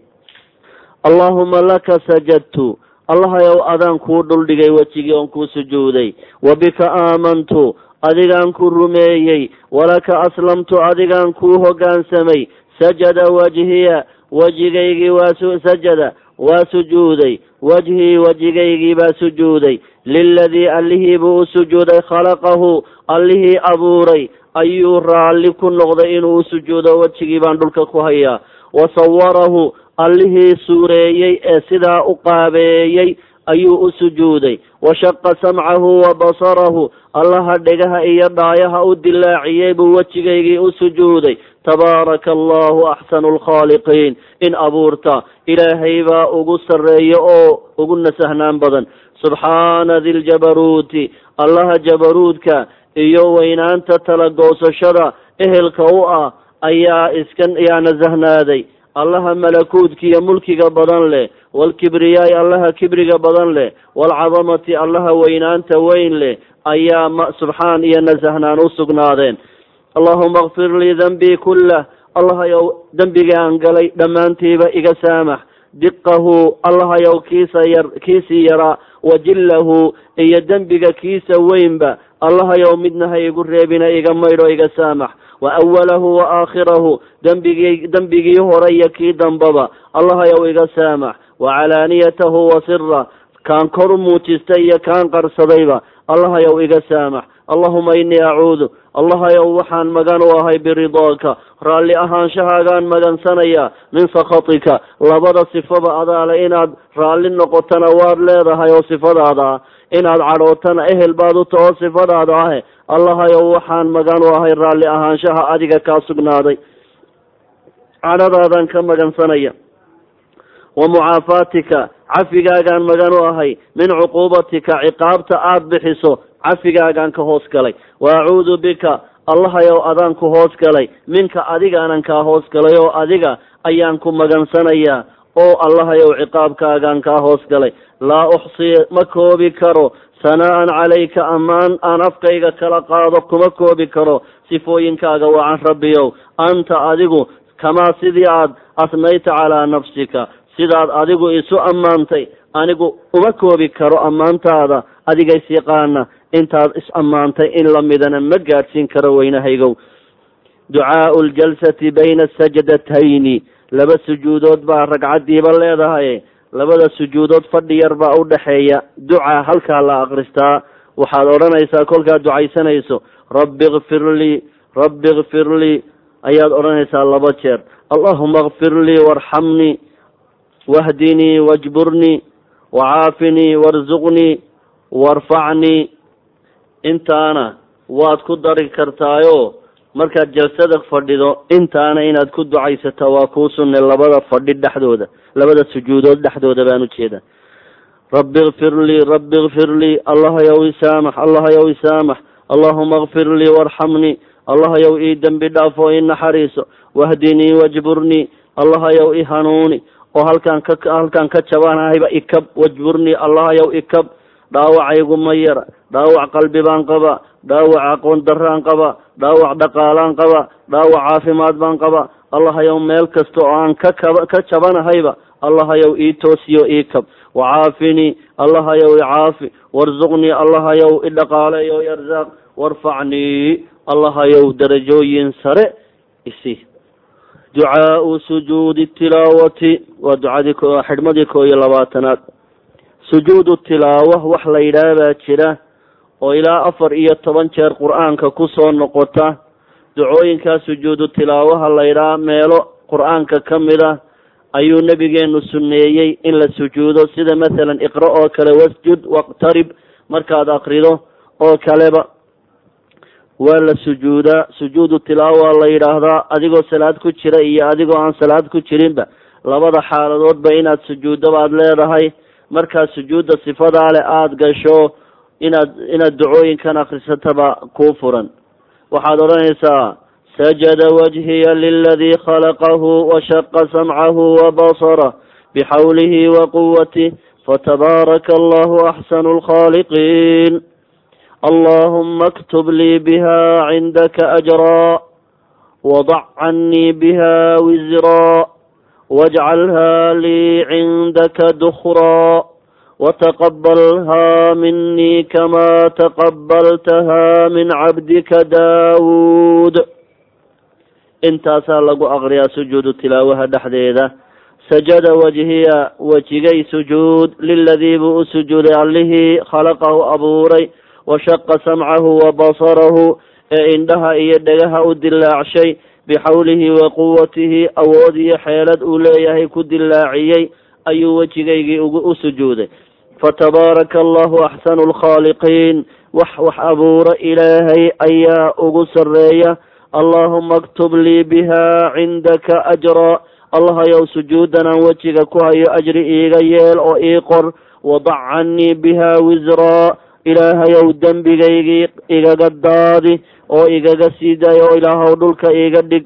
allahuma laka sajadtu allahayow adaan kuu dhuldhigay wejigii oon kuu sujuuday. Wa bika aamantu adigaan ku rumeeyey. Walaka aslamtu adigaan kuu hoggaansamay sajada wajhiya wejigaygii waa sajada waa sujuuday wajhii wejigaygii baa sujuuday liladii allihii buu u sujuuday khalaqahu allihii abuuray ayuu raalli ku noqday inuu u sujuudo wejigii baan dhulka ku hayaa wa sawarahu allihii suureeyey ee sidaa u qaabeeyey ayuu u sujuuday washaqa samcahu wa basarahu allaha dhegaha iyo dhaayaha u dilaaciyey buu wejigaygii u sujuuday tabaaraka allahu axsanu lkhaaliqiin in abuurta ilaahay baa ugu sarreeya oo ugu nasahnaan badan. Subxaana di ljabaruuti allaha jabaruudka iyo weynaanta tala goosashada ehelka u ah ayaa iska yaa nasahnaaday. Allaha malakuudka iyo mulkiga badan leh waalkibriyaai allaha kibriga badan leh waalcadamati allaha weynaanta weyn leh ayaa subxaan iyo nasahnaan u sugnaadeen allahuma kfir lii danbii kullah allahayow dembigaan galay dhammaantiiba iga saamax. Diqahu allahayow kiisa yar kiisii yaraa wajillahu iyo dembiga kiisa weynba. Allahayow midna ha igu reebina iga maydho iga saamax. Wa awalahu wa aakhirahu. Dembigii dembigii hore iyo kii dambaba allahayow iga saamax. Wa calaaniyatahu wa sira kaan kor muujistay iyo kaan qarsadayba. Allahayow iga saamax allahuma inii acuudu allahayow waxaan magan u ahay biridaaka raalli ahaanshahaagaan magansanayaa min sakhatika. Labada sifaba adaale inaad raalli noqotana waad leedahay oo sifadaada. Ah inaad cadhootana ehel baad u taho sifadaada ahe. Allahayow waxaan magan u ahay raalli ahaanshaha adiga kaa sugnaaday. Cadhadaadan ka magansanaya wa mucaafaatika cafigaagaan magan u ahay. Min cuquubatika ciqaabta aada bixiso cafigaagaan ka hoos galay. Wa acuudu bika allahayow adaan ku hoos galay. Minka adigaanan kaa hoos galay oo adiga ayaan ku magansanayaa oo allahayow ciqaabkaagaan kaa hoos galay. Laa uxsii ma koobi karo. Sanaa-an calayka ammaan aan afkayga kala qaado kuma koobi karo. Sifooyinkaaga wacan rabbiyow. Anta adigu kamaa sidii aad asnayta calaa nafsika. Sidaad adigu isu ammaantay anigu uma koobi karo ammaantaada adigays yaqaana intaad is ammaantay in lamidana ma gaadhsiin karo weynahaygow. Ducaau ljalsati bayna sajdatayni laba sujuudood baa ragcaddiiba leedahay. Labada sujuudood fadhi yar baa u dhexeeya ducaa halkaa la akristaa waxaad odhanaysaa kolkaad ducaysanayso. Rabbi kfir lii rabbi kfir lii ayaad odhanaysaa laba jeer. Allahuma kfir lii waarxamnii wahdinii wajburnii wacaafinii warzuqnii warfacnii intaana waad ku dari kartaayoo markaad jalsada fadhido intaana inaad ku ducaysato waa kuu sunne labada fadhi dhexdooda labada sujuudood dhexdooda baan ujeeda rabbi ikfir lii rabbi ikfir lii allahayow isaamax allahayow isaamax allahuma ikfir lii warxamnii allahayow ii dembi dhaaf oo ii naxariiso wahdinii wajburnii allahayow i hanuuni oo halkaan ka halkaan ka jabanahayba ikab wajburnii allahayow ikab dhaawacaygu ma yara dhaawac qalbi baan qabaa dhaawac aqoon daraan qabaa dhaawac dhaqaalaan qabaa dhaawac caafimaad baan qabaa allahayow meel kasta oo aan ka kaba ka jabanahayba allahayow ii toosiyo ii kab. Wacaafinii allahayow icaafi warzuqnii allahayow i dhaqaaleeyo arzaaq warfacnii allahayow darajooyin sare isi. Ducaau sujuudi tilaawati. Waa ducadii xidhmadii koo iyo labaatanaad sujuudu tilaawa wax la yidhaah baa jira oo ilaa afar iyo toban jeer qur'aanka ku soo noqota ducooyinkaa sujuudu tilaawaha la yidhaah meelo qur'aanka ka mid ah ayuu nabigeenu sunneeyey in la sujuudo. Sida mathalan iqra oo kale wasjud waqtarib markaad akrido oo kaleba waa la sujuudaa. Sujuudu tilaawa la yidhaahdaa adigoo salaad ku jira iyo adigoo aan salaad ku jirinba labada xaaladoodba inaad sujuuddo baad leedahay markaad sujuudda sifadaa leh aada gasho inaad inaad ducooyinkan akrisataba kuu furan. Waxaad odhanaysaa sajada wajhiya liladii khalaqahu washaqa samcahu wabasarah bixawlihi waquwatih fatabaaraka allahu axsanu lkhaaliqiin allahuma اktub lii biha cindaka ajraa wadac canii biha wisraa wاjcalha lii cindaka dukraa wataqabalha minii kama taqabaltaha min cabdika daawuud intaasaa lagu aqriyaa sujuudu tilaawaha dhexdeeda sajada wajhiya wejigay sujuud liladii buu u sujuuday allihii khalaqahu abuuray washaqa samcahu wa basarahu ee indhaha iyo dhegaha u dilaacshay bixawlihi wa quwatihi awood iyo xeelad uu leeyahay ku dilaaciyey ayuu wejigaygii ugu u sujuuday. Fatabaaraka allahu axsanu lkhaaliqiin wax wax abuuro ilaahay ayaa ugu sarreeya. Allahuma aktub lii biha cindaka ajraa allahayow sujuudan aan wejiga ku hayo ajri iiga yeel oo ii qor. Wadac canii biha wisraa ilaahayow dembigaygii igaga daadi oo igaga sii daayo oo ilaahow dhulka iga dhig.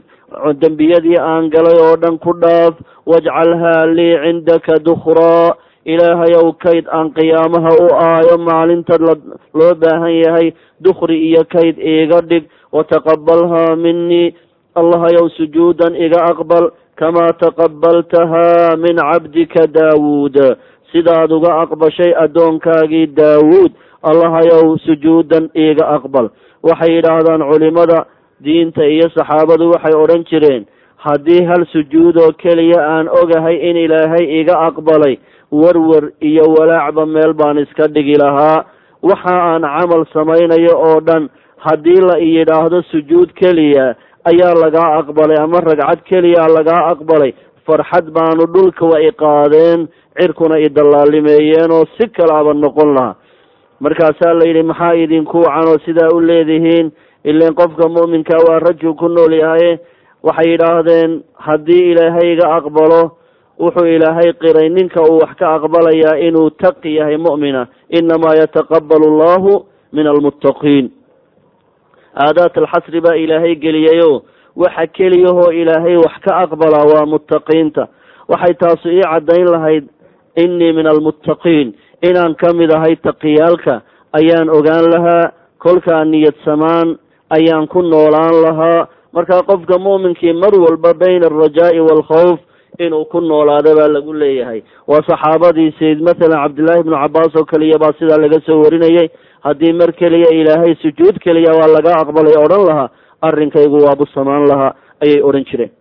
Dembiyadii aan galay oo dhan ku dhaaf wajcalhaa lii cindaka dukhraa ilaahayow kayd aan qiyaamaha u aayo maalinta loo baahan yahay dukhri iyo kayd iiga dhig. Wataqabalhaa minii allahayow sujuudan iga aqbal. Kamaa taqabaltahaa min cabdika daawuud. Sidaad uga aqbashay addoonkaagii daawuud. Allahayow sujuudan iiga aqbal waxay yidhaahdaan culimada diinta iyo saxaabadu waxay odhan jireen haddii hal sujuudoo keliya aan ogahay in ilaahay iga aqbalay werwer iyo walaacba meel baan iska dhigi lahaa. Waxa aan camal samaynayo oo dhan haddii la yidhaahdo sujuud keliya ayaa lagaa aqbalay ama ragcad keliya lagaa aqbalay. Farxad baanu dhulka wa i qaadeen cirkuna i dallaalimeeyeen oo si kalaaba noqon lahaa markaasaa la yidhi maxaa idinku wacan oo sidaa u leedihiin? Ileen qofka mu'minka waa rajul ku nool yahaye waxay yidhaahdeen haddii ilaahay iga aqbalo wuxuu ilaahay qiray ninka uu wax ka aqbalayaa inuu taqi yahay mu'mina. Inamaa yataqabalu allahu min almuttaqiin. Aadaat alxasri baa ilaahay geliyayo waxa keliyahoo ilaahay wax ka aqbalaa waa muttaqiinta. Waxay taasu ii caddayn lahayd innii min almuttaqiin inaan ka mid ahay taqiyaalka ayaan ogaan lahaa kolkaa niyad samaan ayaan ku noolaan lahaa. Markaa qofka mu'minkii mar walba bayna alrajaa'i waalkhawf inuu ku noolaado baa lagu leeyahay. Waa saxaabadii sayd mathalan cabdillaahi ibnu cabbaas oo keliya baa sidaa laga soo warinayay. Haddii mar keliya ilaahay sujuud keliya waa laga aqbalay odhan lahaa arrinkaygu waabu samaan lahaa ayay odhan jireen.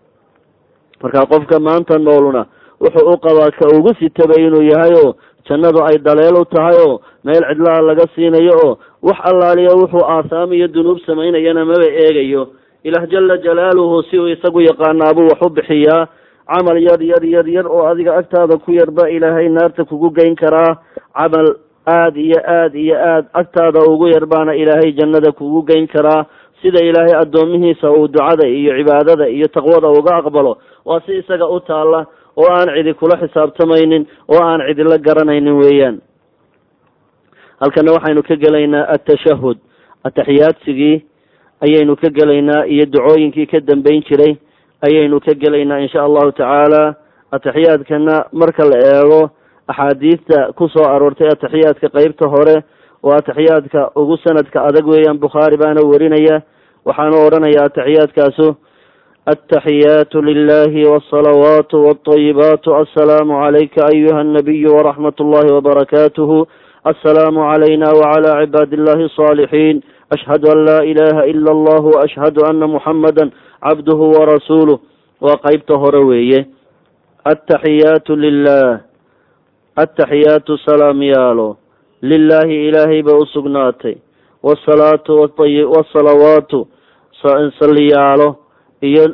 Marka qofka maanta nooluna wuxuu u qabaa ka ugu sitaba inuu yahay oo jannadu ay daleel u tahay oo meel cidlaa laga siinayo oo wax allaaliya wuxuu aasaam iyo dunuub samaynayana maba eegayo. Ilaah jala jalaaluhu si uu isagu yaqaanaabuu wax u bixiyaa. Camal yar yar yar yar oo adiga agtaada ku yarba ilaahay naarta kugu geyn karaa. Camal aada iyo aada iyo aada agtaada ugu yar baana ilaahay jannada kugu geyn karaa. Sida ilaahay addoomihiisa uu ducada iyo cibaadada iyo taqwada uga aqbalo waa si isaga u taalla oo aan cidi kula xisaabtamaynin oo aan cidila garanaynin weeyaan. Halkana waxaynu ka gelaynaa atashahud ataxiyaadsigii ayaynu ka gelaynaa iyo ducooyinkii ka dambeyn jiray ayaynu ka gelaynaa insha allahu tacaala. Ataxiyaadkana marka la eego axaadiista ku soo aroortay ataxiyaadka qeybta hore waa ataxiyaadka ugu sanadka adag weeyaan bukhaari baana werinaya waxaanu odhanaya ataxiyaadkaasu altaxiyaatu lilahi waalsalawaatu walطayibaatu assalaamu calayka ayuha annabiyu waraxmat ullahi wabarakaatuhu assalaamu calayna wacala cibaadi illahi asaalixiin ashhadu an laa ilaha ila allah waashhadu ana muxamada cabduhu warasuuluh waa qeybta hore weeye altaxiyaatu lilah altaxiyaatu salaam yaalo lilaahi ilaahay bay u iyo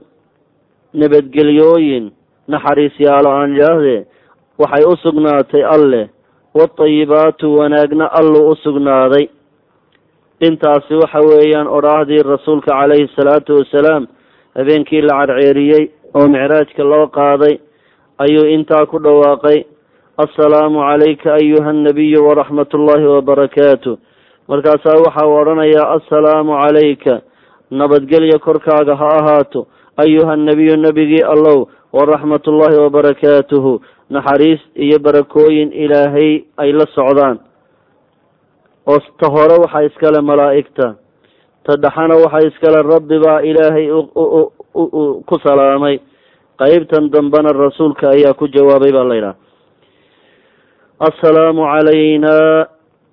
nabadgelyooyin naxariis yaalo aan idhaahdee waxay u sugnaatay alleh watayibaatu wanaagna alluu u sugnaaday. Intaasi waxa weeyaan odhaahdii rasuulka calayhi salaatu wasalaam habeenkii la cadceeriyey oo micraajka loo qaaday ayuu intaa ku dhawaaqay assalaamu calayka ayuha annabiyu waraxmat ullahi wabarakaatu markaasaa waxa uu odhanayaa assalaamu calayka nabadgelya korkaaga ha ahaato ayuha annabiyu nebigii allow waraxmat ullahi wabarakaatuhu naxariis iyo barakooyin ilaahay ay la socdaan. Oo ta hore waxaa iskale malaa'igta ta dhexana waxaa iskale rabbi baa ilaahay ku salaamay. Qeybtan dambena rasuulka ayaa ku jawaabay baa la yidhaha. Assalaamu calayna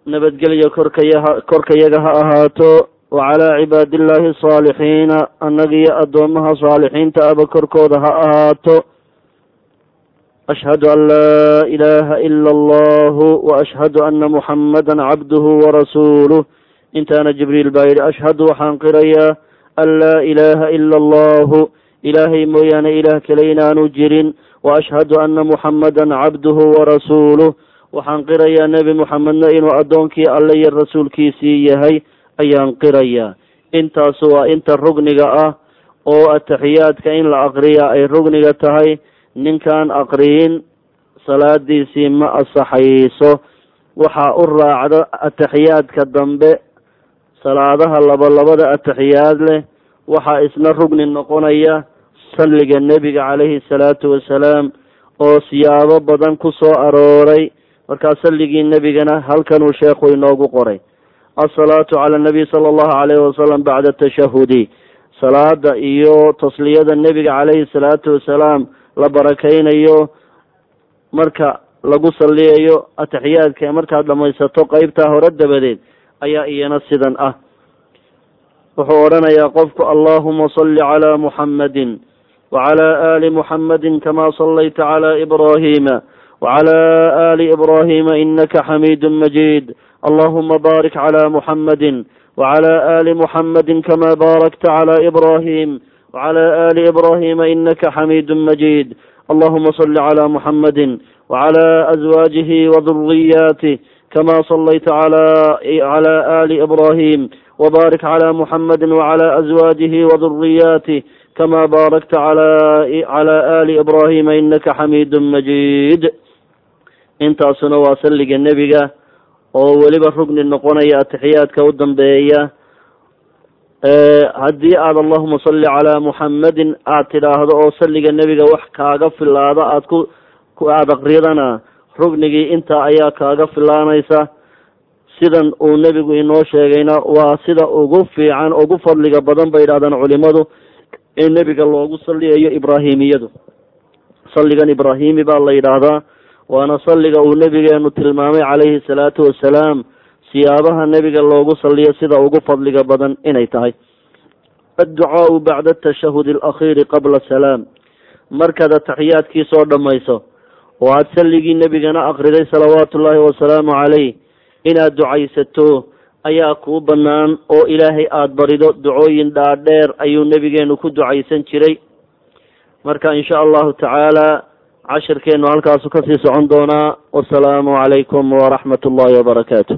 nabadgelya korkaya korkayaga ha ahaato wacalaa cibaadillaahi asaalixiina annagiyo addoomaha saalixiinta aba korkooda ha ahaato ashhadu an laa ilaaha ila allahu waashhadu ana muxamada cabduhu warasuuluh intaana jibriil baa yidhi ashhadu waxaan qirayaa an laa ilaaha ila allahu ilaahay mooyaane ilaah kale inaanu jirin waashhadu ana muxamadan cabduhu warasuuluh waxaan qirayaa nebi muxamedna inuu addoonkii alle iyo rasuulkiisii yahay ayaan qirayaa intaasu waa inta rugniga ah oo ataxiyaadka in la aqriyaa ay rugniga tahay. Ninkaan aqriyin salaadiisii ma asaxayso. Waxaa u raacda ataxiyaadka dambe salaadaha labalabada ataxiyaad leh waxaa isna rugni noqonaya salliga nebiga calayhi salaatu wasalaam oo siyaabo badan ku soo arooray. Markaa salligii nebigana halkanuu sheekhu inoogu qoray asalaatu cala anabiy sala allahu calayhi wasalam bacda tashahudi salaada iyo tasliyada nebiga calayhi salaatu wasalaam la barakaynayo marka lagu salliyayo ataxiyaadka markaad dhamaysato qeybtaa hore dabadeed ayaa iyana sidan ah. Wuxuu odhanayaa qofku allahuma salli calaa muxammadin wacalaa aali muxammadin kamaa sallayta calaa ibraahiima wacalaa aali ibraahiima inaka xamiidun majiid allahuma baarik calaa muxammadin wacalaa aali muxammadin kamaa baarakta calaa ibraahim wacalaa aali ibraahiima inaka xamiidun majiid allahuma salli calaa muxammadin wacalaa aswaajihi waduriyaatih kamaa sallayta calaa aali ibraahim wbaarik calaa muxamadi wacalaa aswaajihi waduriyaatih kamaa baarakta calaa aali ibraahima inaka xamiidun majiid intaasuna waa salliga nebiga oo weliba rugni noqonaya atixiyaadka u dambeeya haddii aada allahuma salli calaa muxammadin aada tidhaahdo oo salliga nebiga wax kaaga filaado aada ku aada aqriyadana rugnigii intaa ayaa kaaga filaanaysa sidan uu nebigu inoo sheegayna waa sida ugu fiican ugu fadliga badan bay yidhahdaan culimadu in nebiga loogu salliyayo ibraahimiyadu. Salligan ibraahimi baa la yidhaahdaa waana salliga uu nebigeenu tilmaamay calayhi salaatu wasalaam siyaabaha nebiga loogu salliyo sida ugu fadliga badan inay tahay. Adducaau bacda atashahudi alakhiiri qabla salaam. Markaad ataxiyaadkii soo dhammayso oo aada salligii nebigana aqriday salawaatu ullaahi wasalaamu caleyh inaad ducaysato ayaa kuu bannaan oo ilaahay aada barido ducooyin dhaadheer ayuu nebigeenu ku ducaysan jiray. Marka insha allahu tacaala cashirkeenu halkaasu ka sii socon doonaa wasalaamu calaykum waraxmat ullahi wabarakaatu